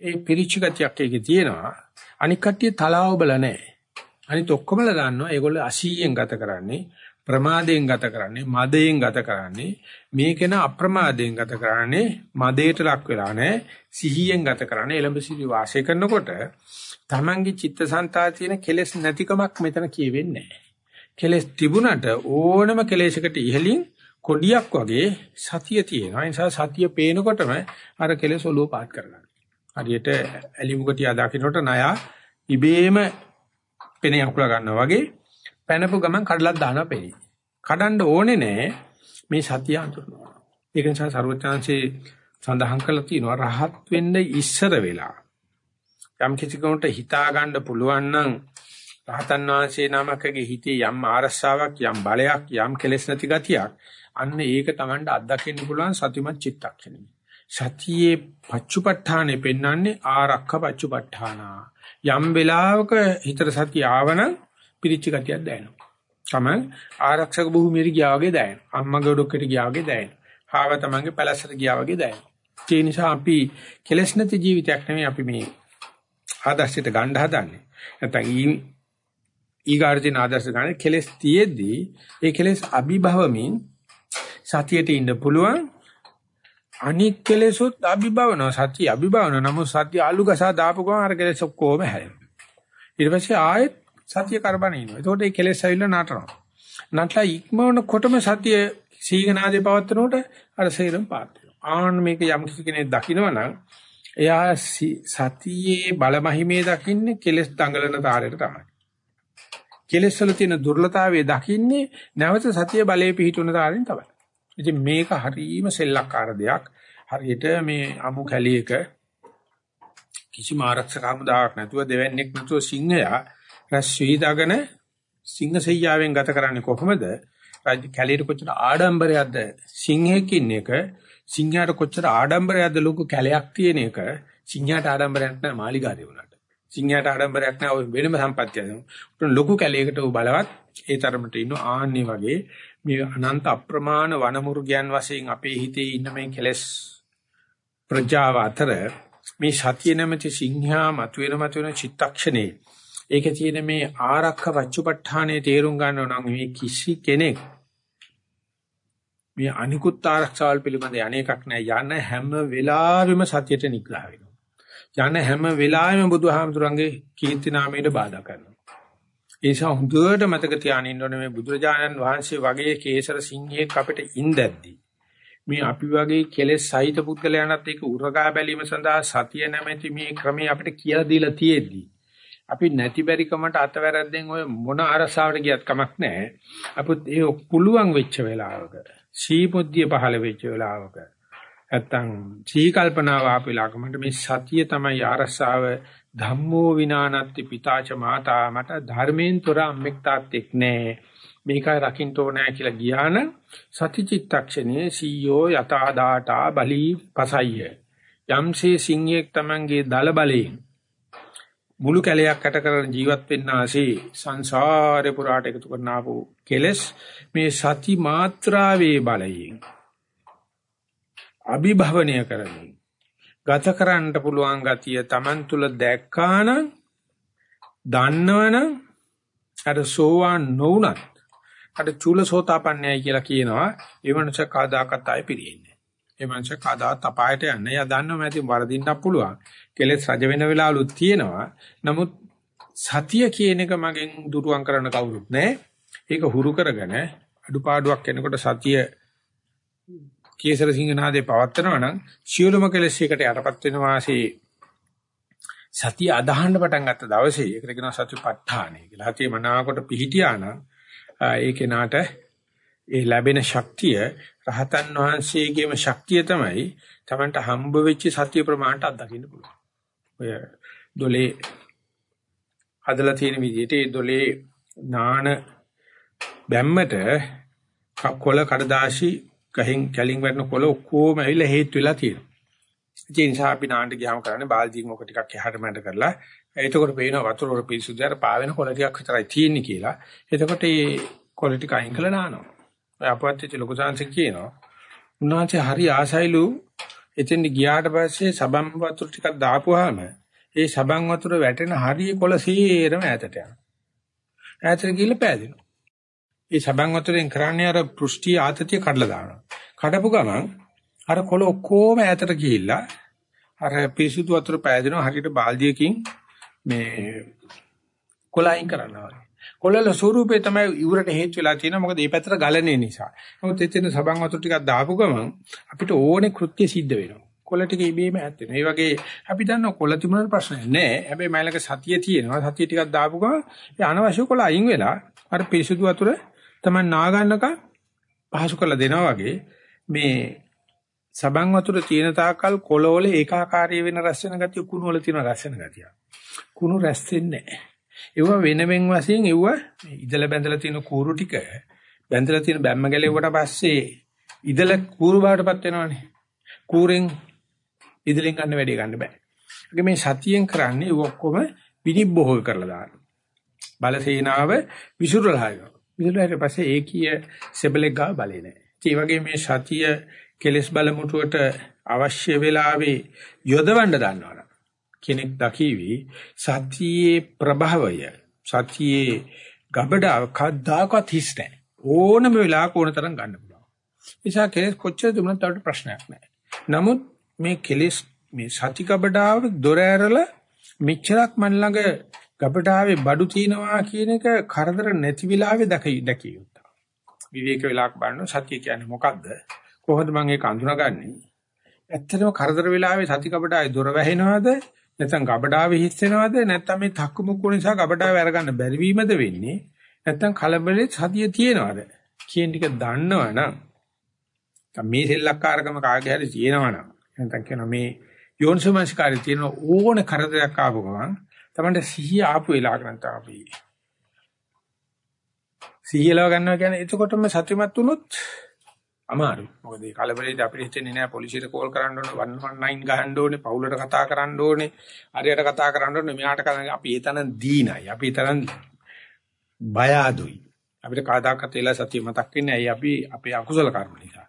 ඒ පිරිච්ච ගතියක් ඒකේ තියෙනවා. අනික් කට්ටිය තලාව බල නැහැ. අනිත් ඔක්කොමලා දන්නවා ඒගොල්ලෝ අසීයෙන් ගත කරන්නේ ප්‍රමාදයෙන් ගත කරන්නේ මදයෙන් ගත කරන්නේ මේකේන අප්‍රමාදයෙන් ගත කරන්නේ මදයට ලක් වෙලා නැහැ සිහියෙන් ගත කරන්නේ එළඹ සිටි වාසය කරනකොට තමන්ගේ චිත්තසංතාය තියෙන කෙලෙස් නැතිකමක් මෙතන කියවෙන්නේ නැහැ. කෙලෙස් තිබුණට ඕනම කෙලෙසකට ඉහලින් කොඩියක් වගේ සතිය තියෙනවා. ඒ නිසා සතිය පේනකොටම අර කෙලෙස් ඔලුව පාත් කරගන්නවා. හරියට ඇලිමුගටිය දකින්නට ණයා ඉබේම පෙනේ අකුල ගන්නවා වගේ පැනපු ගමන් කඩලක් දානවා පෙනේ. කඩන්න ඕනේ නෑ මේ සතිය අඳුරනවා. ඒක නිසා ਸਰවඥාන්සේ සඳහන් කළා තියෙනවා රහත් වෙන්න ඉස්සර වෙලා යම් කිසි කෙනෙකුට හිතා ගන්න පුළුවන් නම් රහතන් වහන්සේ නමකගේ හිතේ යම් ආරස්සාවක් යම් බලයක් යම් කෙලෙස් නැති ගතියක් අන්න ඒක Tamanට අත්දකින්න පුළුවන් සතිමත් චිත්තක්ෂණය. සතියේ පච්චුපට්ඨානේ පෙන්වන්නේ ආරක්ඛ පච්චුපට්ඨානා. යම් වෙලාවක හිතට සතිය ආවනම් පිරිච්ච ගතියක් දැනෙනවා. තමයි ආරක්ෂක භූමියට ගියා වගේ දැනෙනවා. අම්මගේ ඔඩොක්කට ගියා වගේ දැනෙනවා. හාව තමන්ගේ පැලැස්සට ගියා වගේ දැනෙනවා. ඒ නිසා අපි කෙලෙස් නැති ජීවිතයක් නෙමෙයි අපි මේ ආදර්ශයට ගන්න හදන්නේ. නැත්නම් ඊ ඊගාර්ජින ආදර්ශ ගන්න කෙලස් තියේදී ඒ කෙලස් අභිභවමින් සතියට ඉන්න පුළුවන් අනික් කෙලෙසුත් අභිභවන සතිය අභිභවන නමුත් සතිය අලු ගසා දාපු ගමන් අර කෙලෙස් ඔක්කොම හැරෙනවා. ඊට පස්සේ ආයෙත් සතිය කරබන ඉනවා. එතකොට ඒ කෙලෙස් ඇවිල්ලා නටනවා. නටලා ඉක්මවනකොටම සතිය සීගනාදේ පවත්නකොට අර සේරම පාත් වෙනවා. ආන්න මේක යම් කිසි කෙනෙක් දකිනවනම් එයා සතියේ බලමහිමේ දකින්නේ කෙලස් දඟලන තාරයට තමයි. කෙලස් වල තියෙන දුර්ලභතාවය දකින්නේ නැවත සතිය බලයේ පිහිටුන තාරෙන් තමයි. ඉතින් මේක හරීම සෙල්ලක්කාර දෙයක්. හරියට මේ අමු කැලියක කිසිම ආරක්ෂක හමුදාවක් නැතුව දෙවන්නේක් නැතුව සිංහයා රැස් වීදාගෙන සිංහ සෙයියාවෙන් ගත කරන්නේ කොහොමද? රාජ කැලියට කොච්චර ආඩම්බරයක්ද සිංහෙක් ඉන්න එක සිංහයාට කොච්චර ආඩම්බරයක්ද ලොකු කැලයක් තියෙන එක සිංහයාට ආඩම්බරයක් නැහැ මාලිගාවේ වුණාට. සිංහයාට ආඩම්බරයක් නැහැ ඔය වෙනම සම්පත්තියක්. උටන ලොකු කැලයකට උ බලවත් ඒ තරමට ඉන්න ආන්නේ වගේ මේ අනන්ත අප්‍රමාණ වනමුර්ගයන් වශයෙන් අපේ හිතේ ඉන්න මේ කෙලස් ප්‍රජාව අතර මේ සතිය නැමැති සිංහා මතුවෙන මතුවෙන චිත්තක්ෂණේ ඒකේ තියෙන මේ ආරක්ෂ වච්චුපට්ඨානේ තේරුම් ගන්නව නම් මේ කිසි කෙනෙක් මේ අනිකුත් ආරක්ෂාවල් පිළිබඳ යන්නේකක් නැහැ. යන හැම වෙලාවෙම සතියට නිග්‍රහ වෙනවා. යන හැම වෙලාවෙම බුදුහාමුදුරන්ගේ කීර්ති නාමයට බාධා කරනවා. ඒ නිසා හොඳට මතක තියාගෙන ඉන්න ඕනේ මේ බුදුරජාණන් වහන්සේ වගේ කේසර සිංහයෙක් අපිට ඉඳද්දී මේ අපි වගේ කෙලෙස් සහිත පුද්ගලයන්ට ඒක උරගා බැලීම සඳහා සතිය නැමැති මේ ක්‍රමය අපිට කියලා දීලා තියෙද්දී අපි නැති බැරිකමට අතවැරද්දෙන් ඔය මොන අරසාවට ගියත් කමක් නැහැ. අපිත් ඒ පුළුවන් වෙච්ච වෙලාවක සීමුද්ධිය පහළ වෙච්ච වෙලාවක නැත්තම් සී කල්පනාව ආපෙලාකමට මේ සතිය තමයි අරසාව ධම්මෝ විනානත්ති පිතාච මාතා මට ධර්මයෙන් තොර අම්මෙක් තාත්තෙක් නෑ මේකයි රකින්න ඕනෑ කියලා ගියාන සතිචිත්තක්ෂණයේ සීයෝ යතා දාටා බලි පසయ్య යම්සේ සිංහෙක් Tamange දල බලයෙන් මුළු කැලයක් යට කරගෙන ජීවත් වෙන්න ආසේ සංසාරේ පුරාට එකතු කරන ආපු කෙලස් මේ සති මාත්‍රාවේ බලයෙන් අභිභවනය කරමින් ගත කරන්න පුළුවන් ගතිය Taman තුල දැක්කානම් දන්නවනම් අර සෝවාන් නොවුනත් අර චූලසෝතාපන්නයයි කියලා කියනවා ඒ මනුස්ස කාදාකත් ආයෙ පිරෙන්නේ. ඒ මනුස්ස කාදාත් අපායට යන්නේ. එයා දන්නව මැති වරදින්නත් පුළුවන්. කෙලෙස් රජ වෙන වෙලාවලුත් තියෙනවා. නමුත් සතිය කියන එක මගෙන් දුරුවන් කරන්න කවුරුත් නැහැ. ඒක හුරු කරගෙන අඩුපාඩුවක් එනකොට සතිය කේසර සිංහනාදේ පවත්නවා නම් සියලුම කෙලෙස් එකට යටපත් වෙන වාසේ සතිය අදහන්න පටන් ගත්ත දවසේ ඒකට කියනවා සතිපට්ඨානයි කියලා. සතිය මනාවකට පිහිටියා නම් ඒ කෙනාට ඒ ලැබෙන ශක්තිය රහතන් වහන්සේගේම ශක්තිය තමයි Tamanට හම්බ වෙච්ච සත්‍ය ප්‍රමාණයට අත්දකින්න පුළුවන්. ඔය දොලේ හදලා තියෙන විදිහට ඒ දොලේ නාන බැම්මට කොළ කඩදාසි ගහෙන් කැලින් වැටෙන කොළ ඔක්කොම ඇවිල්ලා හේතු වෙලා තියෙනවා. ඒ නිසා අපි නාන්න ගියාම කරන්නේ බාල්දියෙන් ඔක ටිකක් එහාට මැද කරලා එතකොට පේනවා වතුර වල පිරිසුදුතර පාවෙන කොළ ටිකක් විතරයි තියෙන්නේ කියලා. එතකොට මේ කොළ ටික අයින් කළා නානවා. ඔය අපවත්ති ලොකු සංසක් කියනවා. උන්වහන්සේ හරි ආසයිලු එතෙන් ගියාට පස්සේ සබම් වතුර ටිකක් දාපුවාම ඒ සබම් වතුර වැටෙන හරිය කොළ සීරම ඈතට යනවා. ඈතට ගිහිල්ලා පෑදෙනවා. ඒ සබන් වතුරෙන් කරන්නේ අර පෘෂ්ටි ආතතිය කඩලා දානවා. කඩපු ගමන් අර කොළ ඔක්කොම ඈතට ගිහිල්ලා අර පිරිසුදු වතුර පෑදෙනවා හරියට බාල්දියකින් මේ කොලයින් කරනවා. කොළල ස්වරූපේ තමයි ඉවරට හේතු වෙලා තියෙනවා මොකද මේ පැත්තට ගලන්නේ නිසා. නමුත් එතන සබන් වතුර ටිකක් දාපු ගමන් අපිට ඕනේ කෘත්‍ය සිද්ධ වෙනවා. කොළ ටික ඉබේම ඈත් වෙනවා. ඒ වගේ අපි දන්නවා කොළ තිබුණාට ප්‍රශ්නයක් නැහැ. හැබැයි මයිලක සතිය තියෙනවා. සතිය ටිකක් දාපු ගමන් ඒ අනවශ්‍ය කොළ අයින් වෙලා අර පිරිසුදු වතුර තමයි නාගන්නක පහසු කරලා දෙනවා වගේ මේ සබන් වතුර තියෙන තාකල් කොළවල ඒකාකාරී වෙන රැස් වෙන ගතිය කුණු වල තියෙන රැස් වෙන ගතිය. කුණු රැස් වෙන්නේ නැහැ. ඒව වෙනවෙන් වශයෙන් ඒව ඉදලා බැඳලා තියෙන කූරු ටික බැඳලා තියෙන බැම්ම ගැලෙව්වට පස්සේ ඉදලා කූරු බාටපත් වෙනවනේ. කූරෙන් ඉදලෙන් ගන්න වැඩේ ගන්න බෑ. ඒක මේ සතියෙන් කරන්නේ ඔක්කොම විනිබ්බෝහ කරලා දානවා. බලසේනාව විසුරුලා හයනවා. විසුරුලාට පස්සේ ඒකීය සෙබලෙක් ගාව බලේ නැහැ. ඒ වගේ මේ සතිය කෙලස් බලමුටුවට අවශ්‍ය වෙලාවේ යොදවන්න දන්නවනම් කෙනෙක් දකීවි සතියේ ප්‍රභවය සතියේ ගබඩාව කද්දාකත් හිස් නැහැ. ඕනම වෙලාවක ඕන තරම් ගන්න පුළුවන්. නිසා කෙලස් කොච්චර දුන්නත් අපිට ප්‍රශ්නයක් නැහැ. නමුත් මේ කෙලස් මේ සති ගබඩාව දොර ඇරලා මෙච්චරක් මන් ළඟ ගබඩාවේ බඩු තියනවා කියන එක කරදර නැති වෙලාවේ දැකිය දැකිය යුතුයි. විවේක වෙලාවක් බලන සතිය කියන්නේ මොකද්ද? කොහොමද මම ඒක අඳුනගන්නේ? ඇත්තටම කරදර වෙලාවේ සති ගබඩාවේ දොර වැහෙනවද? නැත්නම් ගබඩාවේ හිස් වෙනවද? නැත්නම් මේ තක්කු මුක්කු නිසා ගබඩාවේ අරගන්න බැරි වීමද වෙන්නේ? නැත්නම් කලබලෙත් සතිය තියෙනවද? කියන ටික දන්නවනම් මේ සෙල්ලක්කාරකම කාගේ හරි තියෙනවනම් නැත්නම් කියන මේ යෝනිසමස්කාරය තියෙන ඕන කරදරයක් ආපු ගමන් තමයි සිහිය ආපු වෙලාවක නම් අපි සිහියලව ගන්නවා කියන්නේ එතකොටම සත්‍යමත් වුණොත් අමාරු. මොකද මේ කලබලෙදි අපිට හිතෙන්නේ නෑ පොලිසියට කෝල් කරන්න ඕනේ 119 ගහන්න ඕනේ පවුලට කතා කරන්න ඕනේ හරියට කතා කරන්න ඕනේ මෙයාට කරන්නේ අපි ඒ තරම් දීනයි. අපි ඒ තරම් බය අඩුයි. අපිට කාදාකත් වෙලා සතිය මතක් වෙන්නේ ඇයි අපි අපේ අකුසල කර්ම නිසා.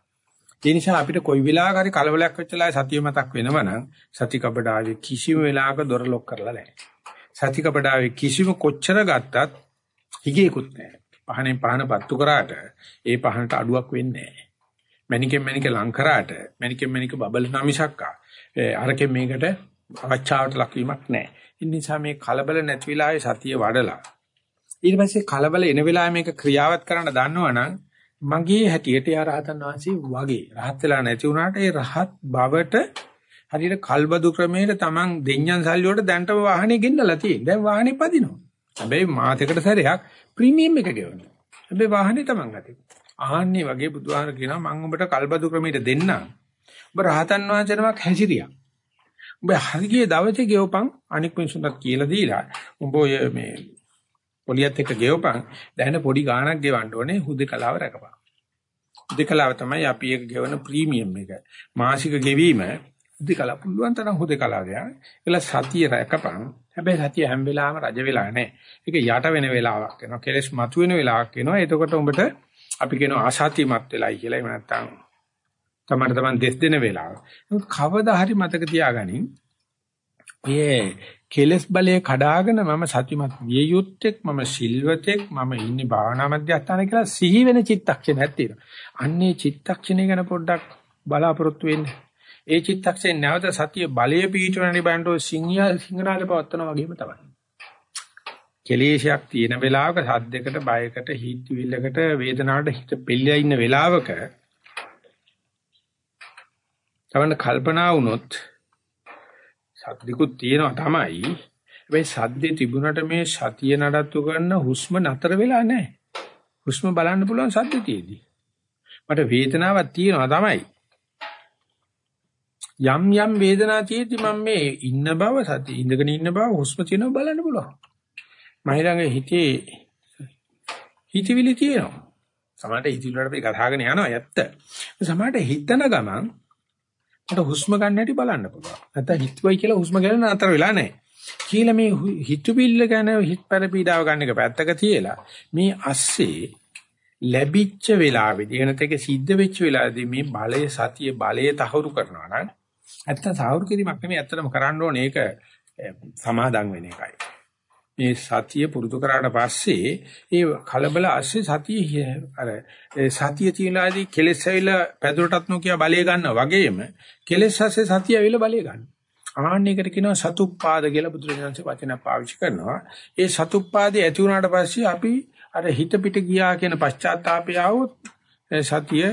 ඒ නිසා අපිට කොයි වෙලාවක හරි කලබලයක් වෙච්ච වෙලාවේ සතිය මතක් වෙනවනම් සති කබඩාවේ කිසිම වෙලාවක දොර ලොක් කරලා නැහැ. සති කබඩාවේ කිසිම කොච්චර ගත්තත් හිගේකුත් නැහැ. පහනෙන් පහන පත්තු කරාට ඒ පහනට අඩුවක් වෙන්නේ නැහැ. මණිකෙන් මණික ලං කරාට මණිකෙන් මණික බබල් නමිසක්කා අරකින් මේකට අවචාවට ලක්වීමක් නැහැ. ඒ නිසා මේ කලබල නැති වෙලාවේ සතිය වඩලා ඊට පස්සේ කලබල එන වෙලාවේ මේක ක්‍රියාවත් කරන්න දන්නවනම් මගේ හැටියට යා රහතන් වහන්සේ වගේ රහත් වෙලා නැති වුණාට ඒ රහත් බවට හරියට කල්බදු ක්‍රමයට Taman දෙඤ්ඤන් සල්ලි වලට දැන්ටම වාහනේ ගෙන්නලා තියෙන. දැන් වාහනේ පදිනවා. හැබැයි මාසෙකට සැරයක් ප්‍රීමියම් එක ගෙවනවා. හැබැයි වාහනේ Taman ගත්තේ. ආන්නේ වගේ බුදුහාර කියනවා මම උඹට කල්බදු ක්‍රමයට දෙන්නම්. ඔබ රහතන් වහන්සේ නමක් හැසිරියා. උඹ හරියේ දවසේ ගෙවපන් අනික් මිනිසුන්ට කියලා දීලා උඹ ඔය මේ පොලියත් එක්ක ගෙවපන් දැන් පොඩි ගාණක් ගෙවන්න ඕනේ හුදකලාව රැකපන්. හුදකලාව තමයි අපි එක ගෙවන ප්‍රීමියම් එක. මාසික ගෙවීම හුදකලා පුළුවන් තරම් හුදකලා ගියා. ඒලා සතිය රැකපන්. හැබැයි සතිය හැම වෙලාවෙම රජ වෙලා නැහැ. ඒක යට වෙන වෙලාවක් වෙනවා. කෙලස් මතුවෙන වෙලාවක් වෙනවා. එතකොට උඹට අපි කියනවා ආශාතිමත් වෙලයි කියලා. එහෙම නැත්නම් තමයි තමයි දෙස් දෙන වෙලාව. නමුත් කවදා හරි මතක තියාගනින්. මේ කෙලස් බලය කඩාගෙන මම සතිමත් විය යුත්තේක් මම සිල්වතෙක් මම ඉන්නේ භාවනා මධ්‍යස්ථාන කියලා සිහි වෙන චිත්තක්ෂණයක් තියෙනවා. අන්නේ චිත්තක්ෂණය ගැන පොඩ්ඩක් බලාපොරොත්තු වෙන්න. ඒ චිත්තක්ෂණය නැවත සතිය බලය පිහිටවන්නේ බණ්ඩෝ සිංහය සිංහනාද පවත්නවා වගේම තමයි. කෙලේශයක් තියෙන වෙලාවක සද්දයකට බයකට හිතවිල්ලකට වේදනාවට හිත පෙළලා ඉන්න වෙලාවක තමන්න කල්පනා වුණොත් සද්දිකුත් තියෙනවා තමයි. හැබැයි සද්දේ තිබුණට මේ සතිය නඩත්තු කරන හුස්ම නතර වෙලා නැහැ. හුස්ම බලන්න පුළුවන් සද්දේ තියේදී. මට වේදනාවක් තියෙනවා තමයි. යම් යම් වේදනා තියෙද්දි මම මේ ඉන්න බව සතිය ඉඳගෙන ඉන්න බව හුස්ම තියෙනවා බලන්න පුළුවන්. මහිරංගේ හිතේ හිතවිලි තියෙනවා. සමහරට හිතවිලි වලට අපි කතාගෙන යනවා ඇත්ත. සමහරට හිතන ගමන් මට හුස්ම ගන්න හැටි බලන්න පුළුවන්. නැත්නම් හිතුවයි කියලා හුස්ම ගන්න නතර වෙලා නැහැ. කියලා මේ හිතුවිල්ල ගැන හිත පෙරපීඩාව ගන්න එක පැත්තක තියලා මේ අස්සේ ලැබිච්ච වෙලාවේදී එනතක සිද්ධ වෙච්ච වෙලාවේදී මේ බලය සතිය බලය තහවුරු කරනවා නම් නැත්තම් තහවුරු කිරීමක් නෙමෙයි ඇත්තටම කරන්න ඕනේ ඒක සමාදම් වෙන එකයි. මේ සතිය පුරුදු කරාට පස්සේ ඒ කලබල ASCII සතිය අර සතිය තියලාදී කෙලෙස් ඇවිල්ලා පැදුරටත් නොකිය බලය ගන්නවා වගේම කෙලෙස් ASCII සතිය ඇවිල්ලා බලය ගන්නවා. ආන්නයකට කියනවා සතුප්පාද කියලා බුදුරජාණන්සේ වචන පාවිච්චි කරනවා. ඒ සතුප්පාදේ ඇති වුණාට පස්සේ අපි අර හිත පිට ගියා කියන පශ්චාත්තාපය આવොත් සතිය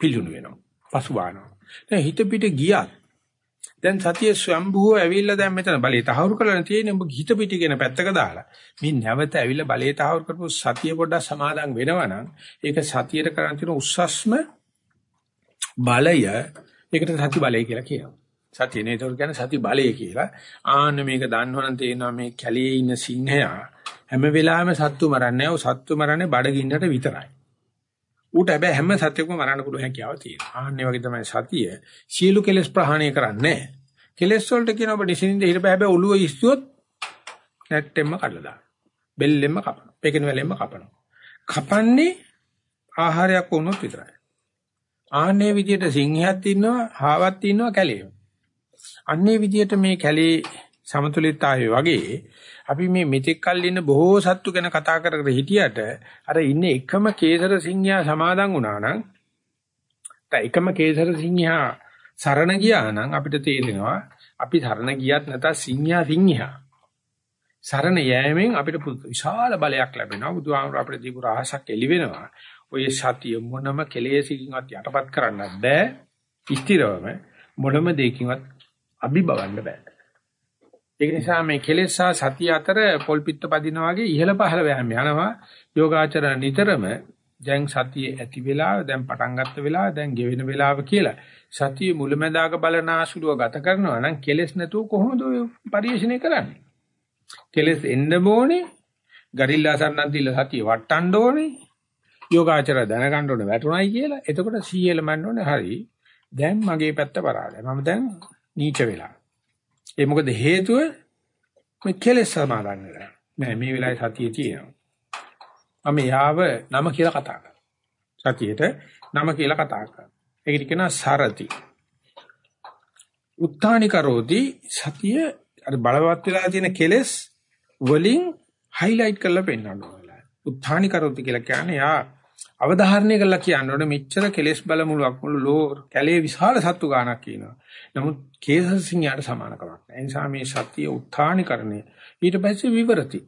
පිළිුණු වෙනවා. පසුබානවා. දැන් හිත පිට ගියත් දැන් සතිය ස්වම්භුව ඇවිල්ලා දැන් මෙතන බලේ තහවුරු කරලා තියෙන ඔබ හිත පිටි කියන පැත්තක දාලා මේ නැවත ඇවිල්ලා බලේ තහවුරු කරපු සතිය පොඩ්ඩක් සමාදන් වෙනවා නම් ඒක සතියට කරන් තියෙන උස්සස්ම බලය ඒකට සති බලය කියලා කියනවා. සතිය නේද කියන්නේ සති බලය කියලා. ආන්න මේක දන්නවනම් තේනවා මේ කැලේ ඉන්න සිංහයා හැම වෙලාවෙම සත්තු මරන්නේ නැහැ. සත්තු මරන්නේ බඩගින්නට විතරයි. ඌට හැබැයි හැම සත්‍යකම මරන්න පුළුවන් හැකියාව තියෙනවා. ආන්නේ වගේ තමයි සතිය. සියලු කෙලෙස් ප්‍රහාණය කරන්නේ කෙලෙස් වලට කියන ඔබ නිසින්ද හිටපෑ හැබැයි ඔළුව ඉස්සුවොත් නැට්ටෙම්ම කඩලා දානවා. බෙල්ලෙම්ම කපනවා. පෙකින වැලෙම්ම කපනවා. කපන්නේ ආහාරයක් වුණොත් විතරයි. ආන්නේ විදියට සිංහයක් ඉන්නවා, හාවක් ඉන්නවා කැලේ. අන්නේ විදියට මේ කැලේ සමතුලිතතාවය වගේ අපි මේ මෙතෙක් කල් ඉන්න බොහෝ සත්තු ගැන කතා කර කර හිටියට අර ඉන්නේ එකම කේසර සිංහයා සමාදන් වුණා නම් එකම කේසර සිංහයා සරණ ගියා නම් අපිට තේරෙනවා අපි සරණ ගියත් නැත්නම් සිංහයා සිංහයා. සරණ යෑමෙන් අපිට විශාල බලයක් ලැබෙනවා. බුදුහාමුදුර අපිට දීපු රහසක් එළි වෙනවා. ඔය සතිය මොනම කෙලෙසකින්වත් යටපත් කරන්නත් බෑ. ස්ථිරවම මොනම දෙයකින්වත් අභිබවන්න බෑ. ඒක නිසා මේ කෙලෙස් සහ සතිය අතර පොල් පිට පදිනා වගේ ඉහළ පහළ වෑයම් යනවා. යෝගාචර නිතරම දැන් සතිය ඇති වෙලාව, දැන් පටන් ගත්ත වෙලාව, දැන් ගෙවෙන වෙලාව කියලා සතිය මුලැමැදාක බලන ආසුලුව ගත කරනවා නම් කෙලෙස් නැතුව කොහොමද ඔය පරිශ්‍රණය කරන්නේ? කෙලෙස් එන්න ඕනේ. ගරිල්ලා සන්නක් දීලා සතිය වටන්න ඕනේ. යෝගාචර දැනගන්න ඕනේ වැටුණයි කියලා. එතකොට සීයල මන්න ඕනේ හරි. දැන් මගේ පැත්ත පරාදයි. මම දැන් නීච වෙලා. ඒ මොකද හේතුව මේ කෙලෙස් සමාදන් වෙලා. නෑ මේ වෙලාවේ සතිය තියෙනවා. මම යාව නම කියලා කතා කරනවා. සතියේට නම කියලා කතා කරනවා. ඒකට කියනවා සරති. උත්තානි කරෝති සතිය අර බලවත් වෙලා තියෙන කෙලෙස් වලින් highlight කරලා පෙන්වනවා. උත්තානි කරෝති කියලා කියන්නේ යා අවධාරණය කරලා කියන්න ඕනේ මෙච්චර කෙලෙස් බලමුලක් මුළු ලෝ කැලේ විශාල සත්තු ගානක් කියනවා. නමුත් කේසර සිංහයාට සමානකමක් නැහැ. ඒ නිසා මේ සත්‍ය උත්ථානිකරණය ඊට පස්සේ විවරති.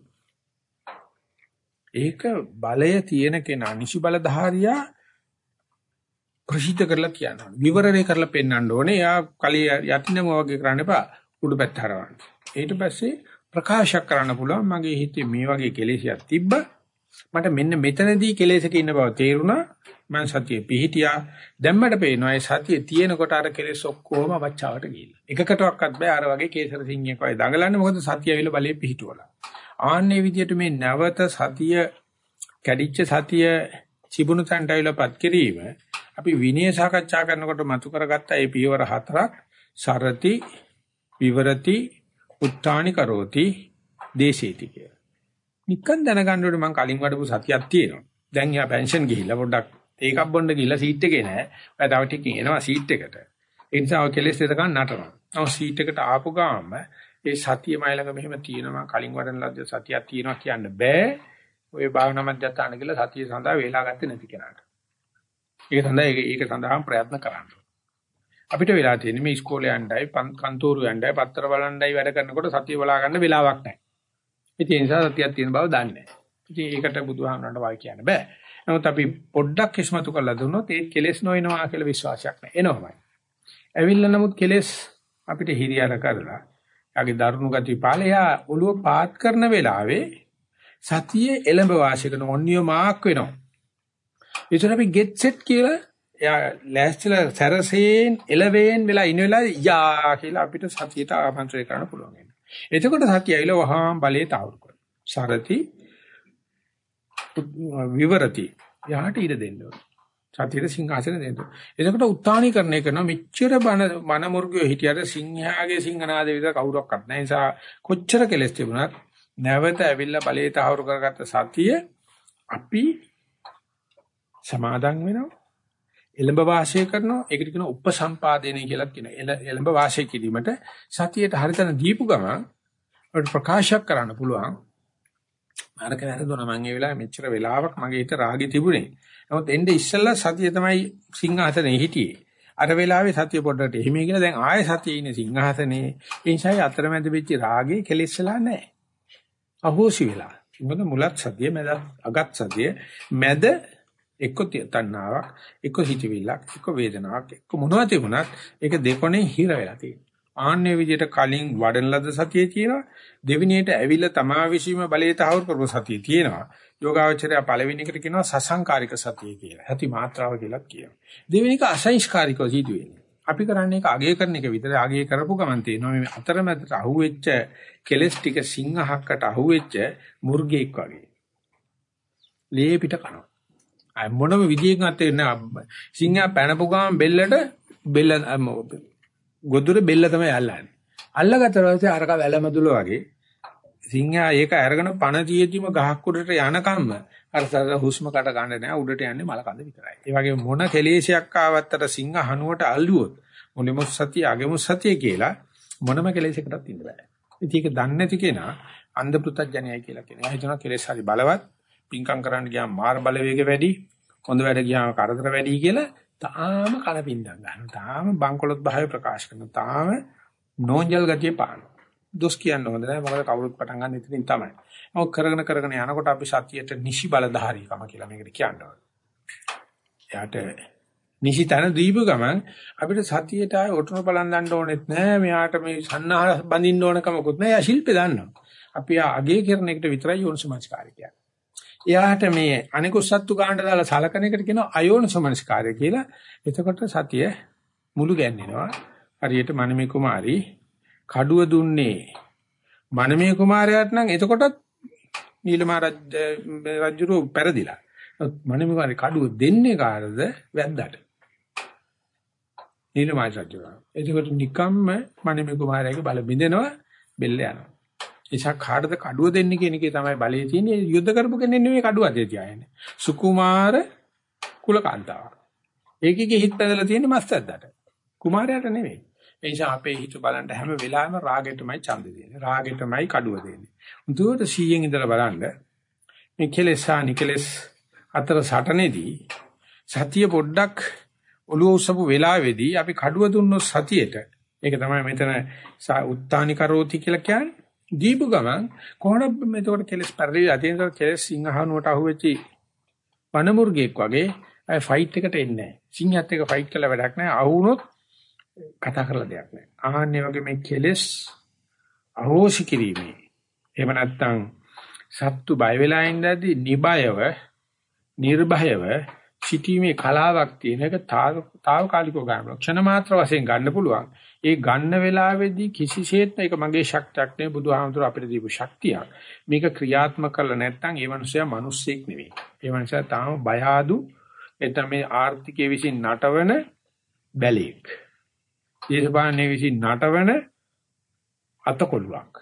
ඒක බලය තියෙන කෙනා නිසි බලධාරියා ප්‍රසිද්ධ කරලා කියන්න ඕනේ. විවරණය කරලා පෙන්වන්න ඕනේ. යා කලිය යටිනම වගේ කරන්න එපා. උඩු පැත්ත හරවන්න. ඊට පස්සේ ප්‍රකාශ කරන්න පුළුවන් මගේ හිතේ මේ වගේ කෙලෙසියක් තිබ්බා. මට මෙන්න මෙතනදී කෙලෙසක ඉන්න බව තේරුණා. මම සතිය පිහිටියා. දැම්මට පේනවා ඒ සතිය තියෙනකොට අර කෙලෙස් ඔක්කොම අවචාවට ගිහිල්ලා. එකකටවත් බෑ අර වගේ කේසර සිංහයක් වගේ දඟලන්නේ මොකද සතිය ඇවිල්ලා බලේ පිහිටුවලා. ආන්නේ විදිහට මේ නැවත සතිය කැඩිච්ච සතිය තිබුණු තැනට ඇවිල්ලාපත් කිරීම අපි විනය සාකච්ඡා කරනකොට මතු කරගත්ත ඒ පියවර හතරක් සරති විවරති උත්තානි කරෝති දේශේති කිය. නිකන් දැනගන්න ඕනේ මම කලින් වඩපු සතියක් තියෙනවා. දැන් යා පෙන්ෂන් ගිහිල්ලා පොඩ්ඩක් ඒකක් බොන්න ගිහිල්ලා සීට් එකේ නෑ. ඔය තව ටිකකින් එනවා සීට් එකට. ඒ නිසා ඔය කෙලෙස් දෙකක් නටනවා. ඔව් සීට් එකට ආපු ගාම ඒ සතිය මයි ළඟ මෙහෙම තියෙනවා කලින් වඩන ලද්ද සතියක් තියෙනවා කියන්න බෑ. ඔය භාවනා මධ්‍යස්ථාන කියලා සතිය සඳහා වේලා ගත්තේ නැති කෙනාට. ඒක සඳහා ඒක සඳහාම ප්‍රයත්න කරන්න. අපිට වෙලා තියෙන්නේ මේ ඉස්කෝලේ යන්නයි, කන්තෝරු යන්නයි, පත්තර බලන්නයි වැඩ කරනකොට සතිය බලා ගන්න වෙලාවක් නැහැ. ඉතින් ඒ නිසා සතියක් තියෙන බව දන්නේ නැහැ. ඉතින් ඒකට බුදුහාමරන්ට වායි කියන්න බෑ. නමුත් අපි පොඩ්ඩක් ඉස්මතු කරලා දුන්නොත් ඒ කෙලෙස් නොයනවා කියලා විශ්වාසයක් නැහැ. එනවමයි. ඇවිල්ලා නමුත් කෙලෙස් අපිට හිරියර කරලා යාගේ දරුණු ගති පාලයා ඔළුව පාත් කරන වෙලාවේ සතියේ එළඹ වාසිය කරන ඔන්නියමාක් වෙනවා. ඒතර අපි get set කියලා එයා ලෑස්තිලා සැරසෙන් එළවෙන් වෙලා ඉන වෙලාවේ යා කියලා අපිට සතියට ආමන්ත්‍රණය කරන්න පුළුවන් වෙනවා. එතකොට සතිය ඇවිල්ලා වහාම බලේ තාවුරු කරනවා. සරති විවරති යහට ඉඩ දෙන්න ඕනේ. සතියේ සිංහාසන දෙන්න. එතකොට උත්තානීකරණය කරන මෙච්චර බන මන මුර්ගියෝ හිටියට සිංහයාගේ සිංහනාද විතර කවුරක්වත් නැහැ. නිසා කොච්චර කෙලස් තිබුණත් නැවත ඇවිල්ලා බලේ තහවුරු කරගත්ත සතිය අපි සමාදන් වෙනවා. එළඹ වාසය කරනවා. ඒකට කියන උපසම්පාදනය කියලා කියනවා. එළඹ වාසය කිරීමට සතියට හරිතන දීපු ගමන් ප්‍රකාශ කරන්න පුළුවන්. අරක වැරදුනා මම ඒ වෙලාවේ මෙච්චර වෙලාවක් මගේ හිත රාගෙ තිබුණේ. නමුත් එnde ඉස්සෙල්ලා සතිය තමයි සිංහාසනේ හිටියේ. අර වෙලාවේ සතිය පොඩ්ඩට එහිමේ කියලා දැන් ආයෙ සතියේ ඉන්නේ සිංහාසනේ. ඒ නිසා අතරමැද වෙච්ච රාගේ කෙලෙස්සලා නැහැ. අහෝසි වෙලා. මොකද මුලත් සතිය මැද අගත් සතිය මැද එක්ක තණ්හාවක් එක්ක හිතවිල්ලක් එක්ක වේදනාවක් එක්ක මොනවද තිබුණත් ඒක දෙකොනේ හිර වෙලා තියෙනවා. ආන්නේ විදිහට කලින් වඩන ලද සතියේ තියෙනවා දෙවෙනියට ඇවිල්ලා තමා විශ්ීම බලයේ තහවුරු කරපු සතිය තියෙනවා. යෝගාවචරය පළවෙනි එකට කියනවා සසංකාරික සතිය කියලා. ඇති මාත්‍රාව කියලා කියනවා. දෙවෙනි එක අසංස්කාරිකව සිදු වෙන්නේ. අපි කරන්නේ ඒක අගය කරන එක විතර අගය කරපු ගමන් තියෙනවා මේ අතරමැදට අහුවෙච්ච කෙලස් ටික සිංහහක්කට අහුවෙච්ච මුර්ගෙක් වගේ. ලේ පිට කනවා. අය මොනම විදියකින්වත් තේරෙන්නේ සිංහා පැනපු ගමන් බෙල්ලට බෙල්ල ගොදුරේ බෙල්ල තමයි අල්ලන්නේ. අල්ලගත්ත පස්සේ අරක වැලමදුල වගේ සිංහා ඒක අරගෙන පණ තියෙදිම ගහක් උඩට යනකම්ම අර සර හුස්ම කට ගන්න නෑ උඩට යන්නේ මල කඳ විතරයි. ඒ වගේ මොන කෙලේශයක් ආවත්තට සිංහ හනුවට අල්ලුවොත් මොනිමුත් සතිය අගෙමුත් සතිය කියලා මොනම කෙලේශයකටත් ඉන්න බෑ. ඉතින් ඒක දන්නේ නැති කෙනා අන්ධ පෘතජ්ජනයයි කියලා කියනවා. හිතනවා කෙලෙස් හරි බලවත් පිංකම් කරන්න ගියාම මාර බලවේග වැඩි හොඳ වැඩ ගියාම කරදර වැඩි කියලා තාම කලපින්දම් ගන්නවා. තාම බංකොලොත් භාවය ප්‍රකාශ කරනවා. තාම නෝන්ජල් ගතිය පානවා. දොස් කියන්න හොඳ නැහැ. මොකද කවුරුත් පටන් ගන්න ඉතින් තමයි. මොකක් කරගෙන කරගෙන යනකොට අපි සතියට නිසි බලධාරීකම කියලා මේකට කියනවා. එයාට නිසි තන දීපු ගමන් අපිට සතියට ආය ඔටුන බලන් දන්න ඕනෙත් නැහැ. මෙයාට මේ සන්නාහ බඳින්න ඕන කමකුත් නැහැ. එයා ශිල්පේ දන්නවා. අපි අගේ කරන එකට විතරයි යෝනිසමස්කාරය කියන්නේ. එයාට මේ අනිකුත් සත්තු ගන්නට දාලා සලකන එකට කියනවා අයෝනිසමනස්කාරය කියලා. එතකොට සතිය මුළු ගැන්වෙනවා. හරියට මනමේ කුමාරි කඩුව දුන්නේ මනමේ කුමාරයාට නම් එතකොටත් නීලමා රජු පෙරදිලා. මනමේ කුමාරි කඩුව දෙන්නේ කාටද? වැද්දාට. නීලමා රජු. එතකොට නිකම්ම මනමේ කුමාරයාගේ බල බින්දෙනවා බෙල්ල යනවා. ඒසක් කාටද කඩුව දෙන්නේ කියන එකේ තමයි බලය තියෙන්නේ. යුද්ධ කරපු කෙනෙක් නෙමෙයි කඩුව අතේ තියාගෙන. සුකුමාර කුලකාන්තාවක්. ඒකේ හිත පැදලා තියෙන්නේ මස්තද්දට. කුමාරයාට නෙමෙයි. ඒ නිසා අපේ හිත බලන්න හැම වෙලාවෙම රාගෙටමයි ඡන්ද දෙන්නේ. රාගෙටමයි කඩුව දෙන්නේ. උදුවට 100න් ඉඳලා බලන්න මේ කෙලෙස් හා නිකලෙස් අතර සටනේදී සතිය පොඩ්ඩක් ඔළුව උස්සපු වෙලාවේදී අපි කඩුව දුන්නොත් සතියේට ඒක තමයි මෙතන උත්තානි කරෝති කියලා කියන්නේ. දීපු ගමන් කොහොමද මෙතකොට කෙලස් පරිදි අදිනකොට කෙලස් සිංහහනුවට අහුවෙච්චි වනමුර්ගෙක් වගේ අය ෆයිට් එකට එන්නේ නැහැ. සිංහත් එක්ක ෆයිට් කළා වැඩක් නැහැ. අහුනොත් කතා කරලා දෙයක් නැහැ. ආන්නේ වගේ මේ කෙලෙස් අහෝසි කිරීමේ. එහෙම නැත්නම් සත්තු බය වෙලා ඉඳද්දි නිබයව නිර්භයව සිටීමේ කලාවක් තියෙන එක తాවකාලිකව ගන්න. ක්ෂණ මාත්‍ර වශයෙන් ගන්න පුළුවන්. ඒ ගන්න වෙලාවේදී කිසිසේත්ම ඒක මගේ ශක්තියක් නෙවෙයි බුදුහාමුදුර අපිට දීපු ශක්තියක්. මේක ක්‍රියාත්මක කරලා නැත්නම් ඒ මනුස්සයා මිනිස්සෙක් නෙවෙයි. ඒ මනුස්සයා තාම බය ආදු එතන මේ ආර්ථිකයේ විසින් නටවන බැලේක්. දේශපාලනයේ විසින් නටවන අතකොළුවක්.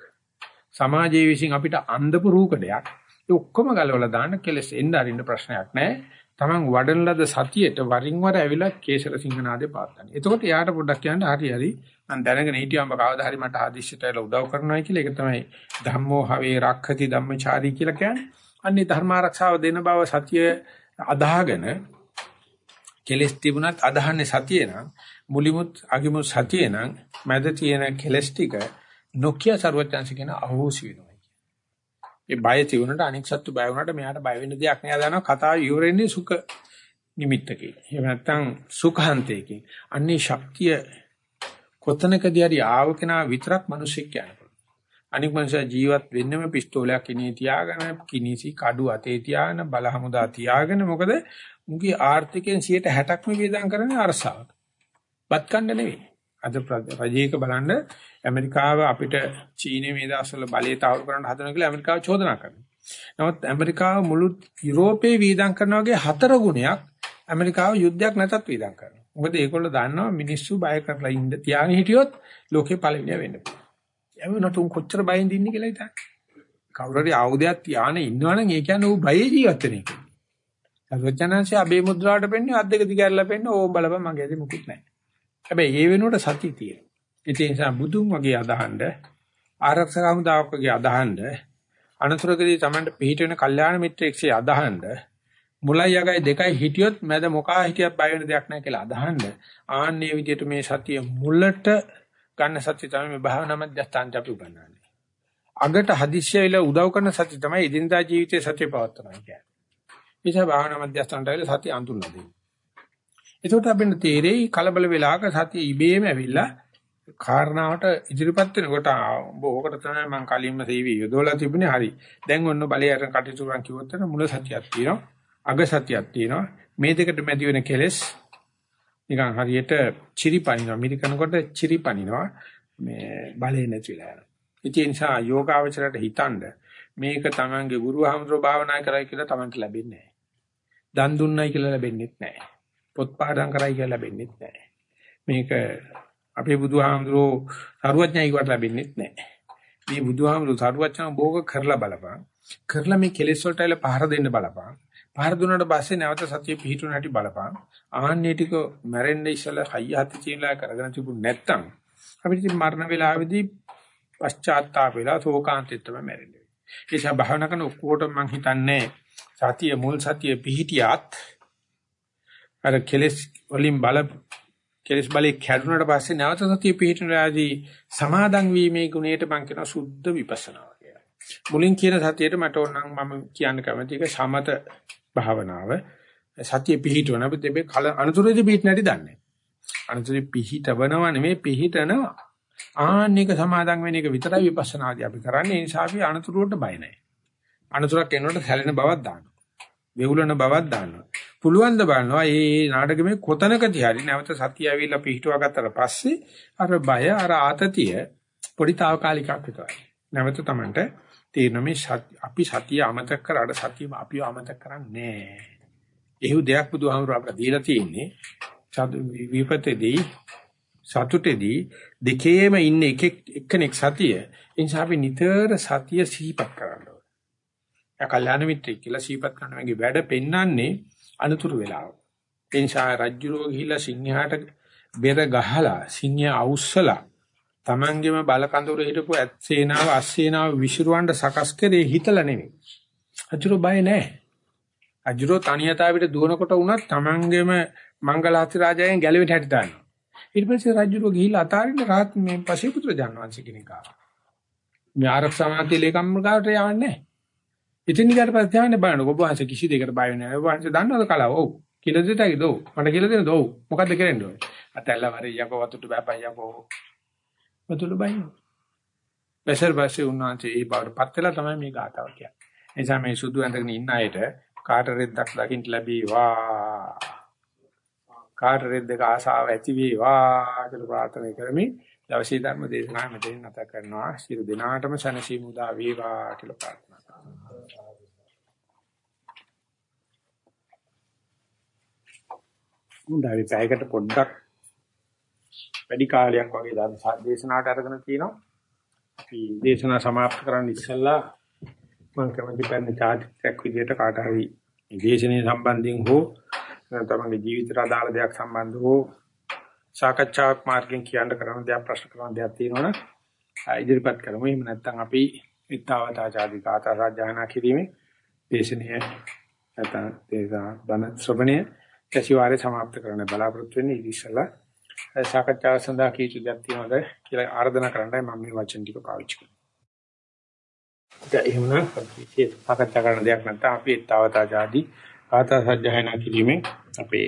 සමාජයේ විසින් අපිට අන්දපු රූකඩයක්. ඒ ඔක්කොම ගලවලා දාන්න කෙලස් එන්න අරින්න ප්‍රශ්නයක් නැහැ. Taman වඩන ලද සතියේට වරින් වර ඇවිල්ලා කේසර සිංහනාදේ පාත්තන්නේ. එතකොට යාට පොඩ්ඩක් කියන්න හරි හරි මම දැනගෙන හිටියම කවදා හරි මට ආදිශ්‍යයට ඇවිල්ලා උදව් කරනවා කියලා ඒක තමයි ධම්මෝ හවේ රක්ඛති ධම්මචාරී කියලා කියන්නේ. අන්නේ ධර්ම ආරක්ෂාව දෙන බව සතිය අදාහගෙන කෙලස් තිබුණත් අදහන්නේ සතිය නම් මුලිමුත් අගිමුත් සතිය නම් මැද තියෙන කෙලස් ටික නොකිය ਸਰවඥාන්ස කියන අහෝසි වෙනවා. ඒ බය තිබුණාට අනික් සත්තු බය වුණාට මෙයාට බය වෙන්න දෙයක් නෑ දන්නවා කතාව ඉවරෙන්නේ සුඛ නිමිත්තකින්. එහෙම නැත්නම් සුඛාන්තයකින්. අන්නේ ශක්තිය කොතනකදී හරි ආව කෙනා විතරක් මිනිස්සෙක් කියනවා. අනික් මනුස්සයා ජීවත් වෙන්නම පිස්තෝලයක් ඉනේ තියාගෙන කිනිසි කඩු අතේ තියාගෙන බලහමුදා තියාගෙන මොකද මුගේ ආර්ථිකයෙන් 60%ක්ම වේදම් කරන්නේ අරසාවට. බත් කන්න නෙවෙයි. අද රජයක බලන්න ඇමරිකාව අපිට චීනයේ මේ දවස්වල බලය තහවුරු කරන්න හදනවා කියලා ඇමරිකාව චෝදනා කරනවා. නමුත් ඇමරිකාව මුළු යුරෝපේ වීදම් කරනා වගේ හතර ගුණයක් ඇමරිකාව යුද්ධයක් නැතත් වීදම් කරනවා. මොකද ඒගොල්ලෝ දන්නවා මිනිස්සු බය කරලා ඉන්න තියාගෙන හිටියොත් ලෝකේ පළවෙනිය වෙන්න පුළුවන්. ඒ වුණාට උන් කොච්චර බයෙන් දින්නේ කියලා හිතන්න. කවුරු හරි ආයුධයක් තියාගෙන ඉන්නවනම් ඒ කියන්නේ ඌ බයේ ජීවත් වෙන එක. සර්වඥාන්සේ අබේ මුද්‍රාවට පෙන්නේ අත් දෙක දිගහැරලා පෙන්නේ ඕ බලපන් මගේ ඇති මුකුත් නැහැ. හැබැයි ඒ වෙනුවට සතිය තියෙනවා. ඒ නිසා බුදුන් වගේ අදහන්න ආරක්ෂක හමුදාවක් වගේ අදහන්න අනතුරකදී Tamanට පිට වෙන කල්යාණ මිත්‍රෙක්සේ අදහන්න මුලයි යගයි දෙකයි හිටියොත් මැද මොකා හිටියත් බය වෙන දෙයක් නැහැ කියලා අදහන්න ආන්නේ විදිහට මේ සතිය මුලට ගන්න සතිය තමයි මේ භාවනා මධ්‍යස්ථානට අපි උගන්වන්නේ. අගට හදිස්සිය වෙලා උදව් කරන සතිය තමයි එදිනදා ජීවිතයේ සතිය පවත්වනවා කියන්නේ. නිසා භාවනා මධ්‍යස්ථානට ඇවිල්ලා සතිය අඳුන්ලා දෙන්නේ. එතකොට අපිට තේරෙයි කලබල වෙලාවක සතිය ඉබේම ඇවිල්ලා කාරණාවට ඉදිරිපත් වෙනකොට ඕකට තමයි මම කලින්ම සීවි යොදවලා තිබුණේ හරි. දැන් ඔන්න බලයට කටයුතු කරන් කිව්වොත් මුල සතියක් තියෙනවා. අග සතියක් තියෙනවා. මේ දෙකට මැදි වෙන කෙලෙස් නිකන් හරියට චිරිපනිනවා. මිරිකනකොට චිරිපනිනවා. මේ බලේ නැතිලා යනවා. ඒ නිසා යෝගාවචරයට හිතනද මේක තමන්ගේ ගුරුහමතුරු භාවනා කරයි කියලා තමන්ට ලැබෙන්නේ නැහැ. දන් දුන්නයි කියලා ලැබෙන්නේ නැහැ. පොත් පාඩම් කරයි කියලා ලැබෙන්නේ නැහැ. මේක අපේ බුදුහාමුදුරෝ සරුවඥයි කොට ලැබෙන්නේ නැහැ. මේ බුදුහාමුදුරෝ සරුවඥා භෝග කරලා බලපන්. කරලා මේ කෙලෙස් වලට ඇල පහර දෙන්න බලපන්. පහර දුන්නාට පස්සේ නැවත සතිය පිහිටුන හැටි බලපන්. ආන්නේ ටික මැරෙන්න ඉස්සලා හයිය හති චීලා කරගෙන තිබුණ නැත්තම් අපිට ඉතින් මරණ වේලාවේදී පශ්චාත්තාප වෙලා ශෝකාන්තෙත් තමයි මැරෙන්නේ. ඒ නිසා භාවනා කරන ඔක්කොටම මම හිතන්නේ සතිය මුල් සතිය පිහිටියත් අර කෙලෙස් වලින් බල කෙලස් බලේ කැඩුනට පස්සේ නැවත සතිය පිහිටනලාදී සමාදන් වීමේ ගුණයට මම කියන සුද්ධ විපස්සනාව කියලා. මුලින් කියන සතියේට මට ඕනනම් මම කියන්න කැමති එක සමත භාවනාව. සතිය පිහිටවන අපිට මේ කල අනුතරේදී පිහිට නැටි දන්නේ. අනුතරේ පිහිටවනව නෙමෙයි පිහිටනවා. ආන්නේක සමාදන් වෙන එක විතරයි විපස්සනාදී අපි කරන්නේ. ඒ නිසා අපි අනුතුරට බය නැහැ. අනුතුරක් එනකොට සැලෙන බවක් දානවා. වෙවුලන බවක් දානවා. පුළුවන් ද බලනවා මේ නාටකෙමේ කොතනකදී හරි නැවත සතිය ඇවිල්ලා පිහිටුවා ගත්තට පස්සේ අර බය අර ආතතිය පොඩි తాවකාලිකක් විතරයි. නැවත Tamanට තේරෙන මේ අපි සතිය අමතක කරාට සතිය අපිව අමතක කරන්නේ නැහැ. එහෙව් දෙයක් බුදුහාමුදුර අපට දීලා තියෙන්නේ විපතේදී සතුටේදී දෙකේම ඉන්නේ එක එක්කෙනෙක් සතිය. ඒ නිසා අපි නිතර සතිය සිහිපත් කරන්න ඕනේ. යා කල්යාණ මිත්‍රෙක් කියලා සිහිපත් කරන මගේ වැඩ පෙන්වන්නේ අනුතුරු වෙලාව. ඒ නිසා රජ්ජුරෝ ගිහිලා සිංහයාට බෙර ගහලා සිංහයා අවුස්සලා Tamangeම බල කඳුර හිටපු ඇත් සේනාව අස් සේනාව විසිරුවන්න සකස් කරේ හිතලා නෙමෙයි. රජ්ජුරෝ බය නැහැ. රජ්ජුරෝ තනියතාවිට දුවනකොට වුණත් Tamangeම මංගලාති රාජයන් ගැලවෙට හැටි දානවා. ඊට පස්සේ රජ්ජුරෝ ගිහිලා අතාරින්න රාත් මේ පසීපුත්‍ර ජානවංශ කෙනෙක් ආවා. මේ ආරක්ෂා මාත්‍ය ලේකම් ගාවට යවන්නේ නැහැ. ඉතින් ඊට පස්සේ ධානය බලන්න ඔබ වහන්සේ කිසි දෙයකට බය වෙන්නේ නැහැ. ඔබ වහන්සේ දන්නවද කලාව? ඔව්. කියලා දෙතයි දෝ. මට කියලා දෙන්න දෝ. මොකද්ද කරන්න ඕනේ? අතැල්ල වරේ යකෝ වතුට බෑපයි යකෝ. වතුට බයින්. බැසර් බැසේ උන්වහන්සේ ඒ බවට පත් වෙලා තමයි මේ ගාතාව කියන්නේ. ඒ නිසා මේ සුදු ඇඳගෙන ඉන්න අයට කාට රෙද්දක් දකින්න ලැබේවා. කාට රෙද්දක ආසාව ඇති වේවා කියලා ප්‍රාර්ථනා කරමින් දවසේ ධර්ම දේශනාව මෙතනින් නැත කරනවා. සියලු දිනාටම සනසීමු උදා වේවා කියලා ප්‍රාර්ථනා කරනවා. හොඳයි පැයකට පොඩ්ඩක් වැඩි කාලයක් වගේ ධර්ම දේශනාවට අරගෙන තිනවා. අපි දේශනා સમાප්ත කරන්න ඉස්සෙල්ලා මම කැමති පැන්නේ චාරිත්‍රාක් විදියට කාට හරි දේශනේ සම්බන්ධයෙන් හෝ තමගේ ජීවිතයට අදාළ දෙයක් සම්බන්ධව හෝ සාකච්ඡාවක් මාර්ගෙන් කියන්න කරන දේක් ප්‍රශ්න කරන දේක් තියෙනවනම් ඉදිරිපත් කරමු. එහෙම නැත්නම් අපි ඉත්තවතාචාදී කාතා සාජානා කිරීමේ දේශනීය නැත්නම් දේශා බණ ශ්‍රවණය කැසිවාරේ સમાપ્ત කරන්න බලාපොරොත්තු වෙන්නේ ඉතිසලා සාකච්ඡාව සඳහා කීචු දෙයක් තියෙනවද කියලා ආරාධනා කරන්නයි මම මේ වචන ටික පාවිච්චි කරන්නේ. එහෙමනම් විශේෂ සාකච්ඡා කරන දෙයක් නැත්නම් අපි ඊතාවතාචාදී කාතා සජ්ජායනා කිරීමෙන් අපේ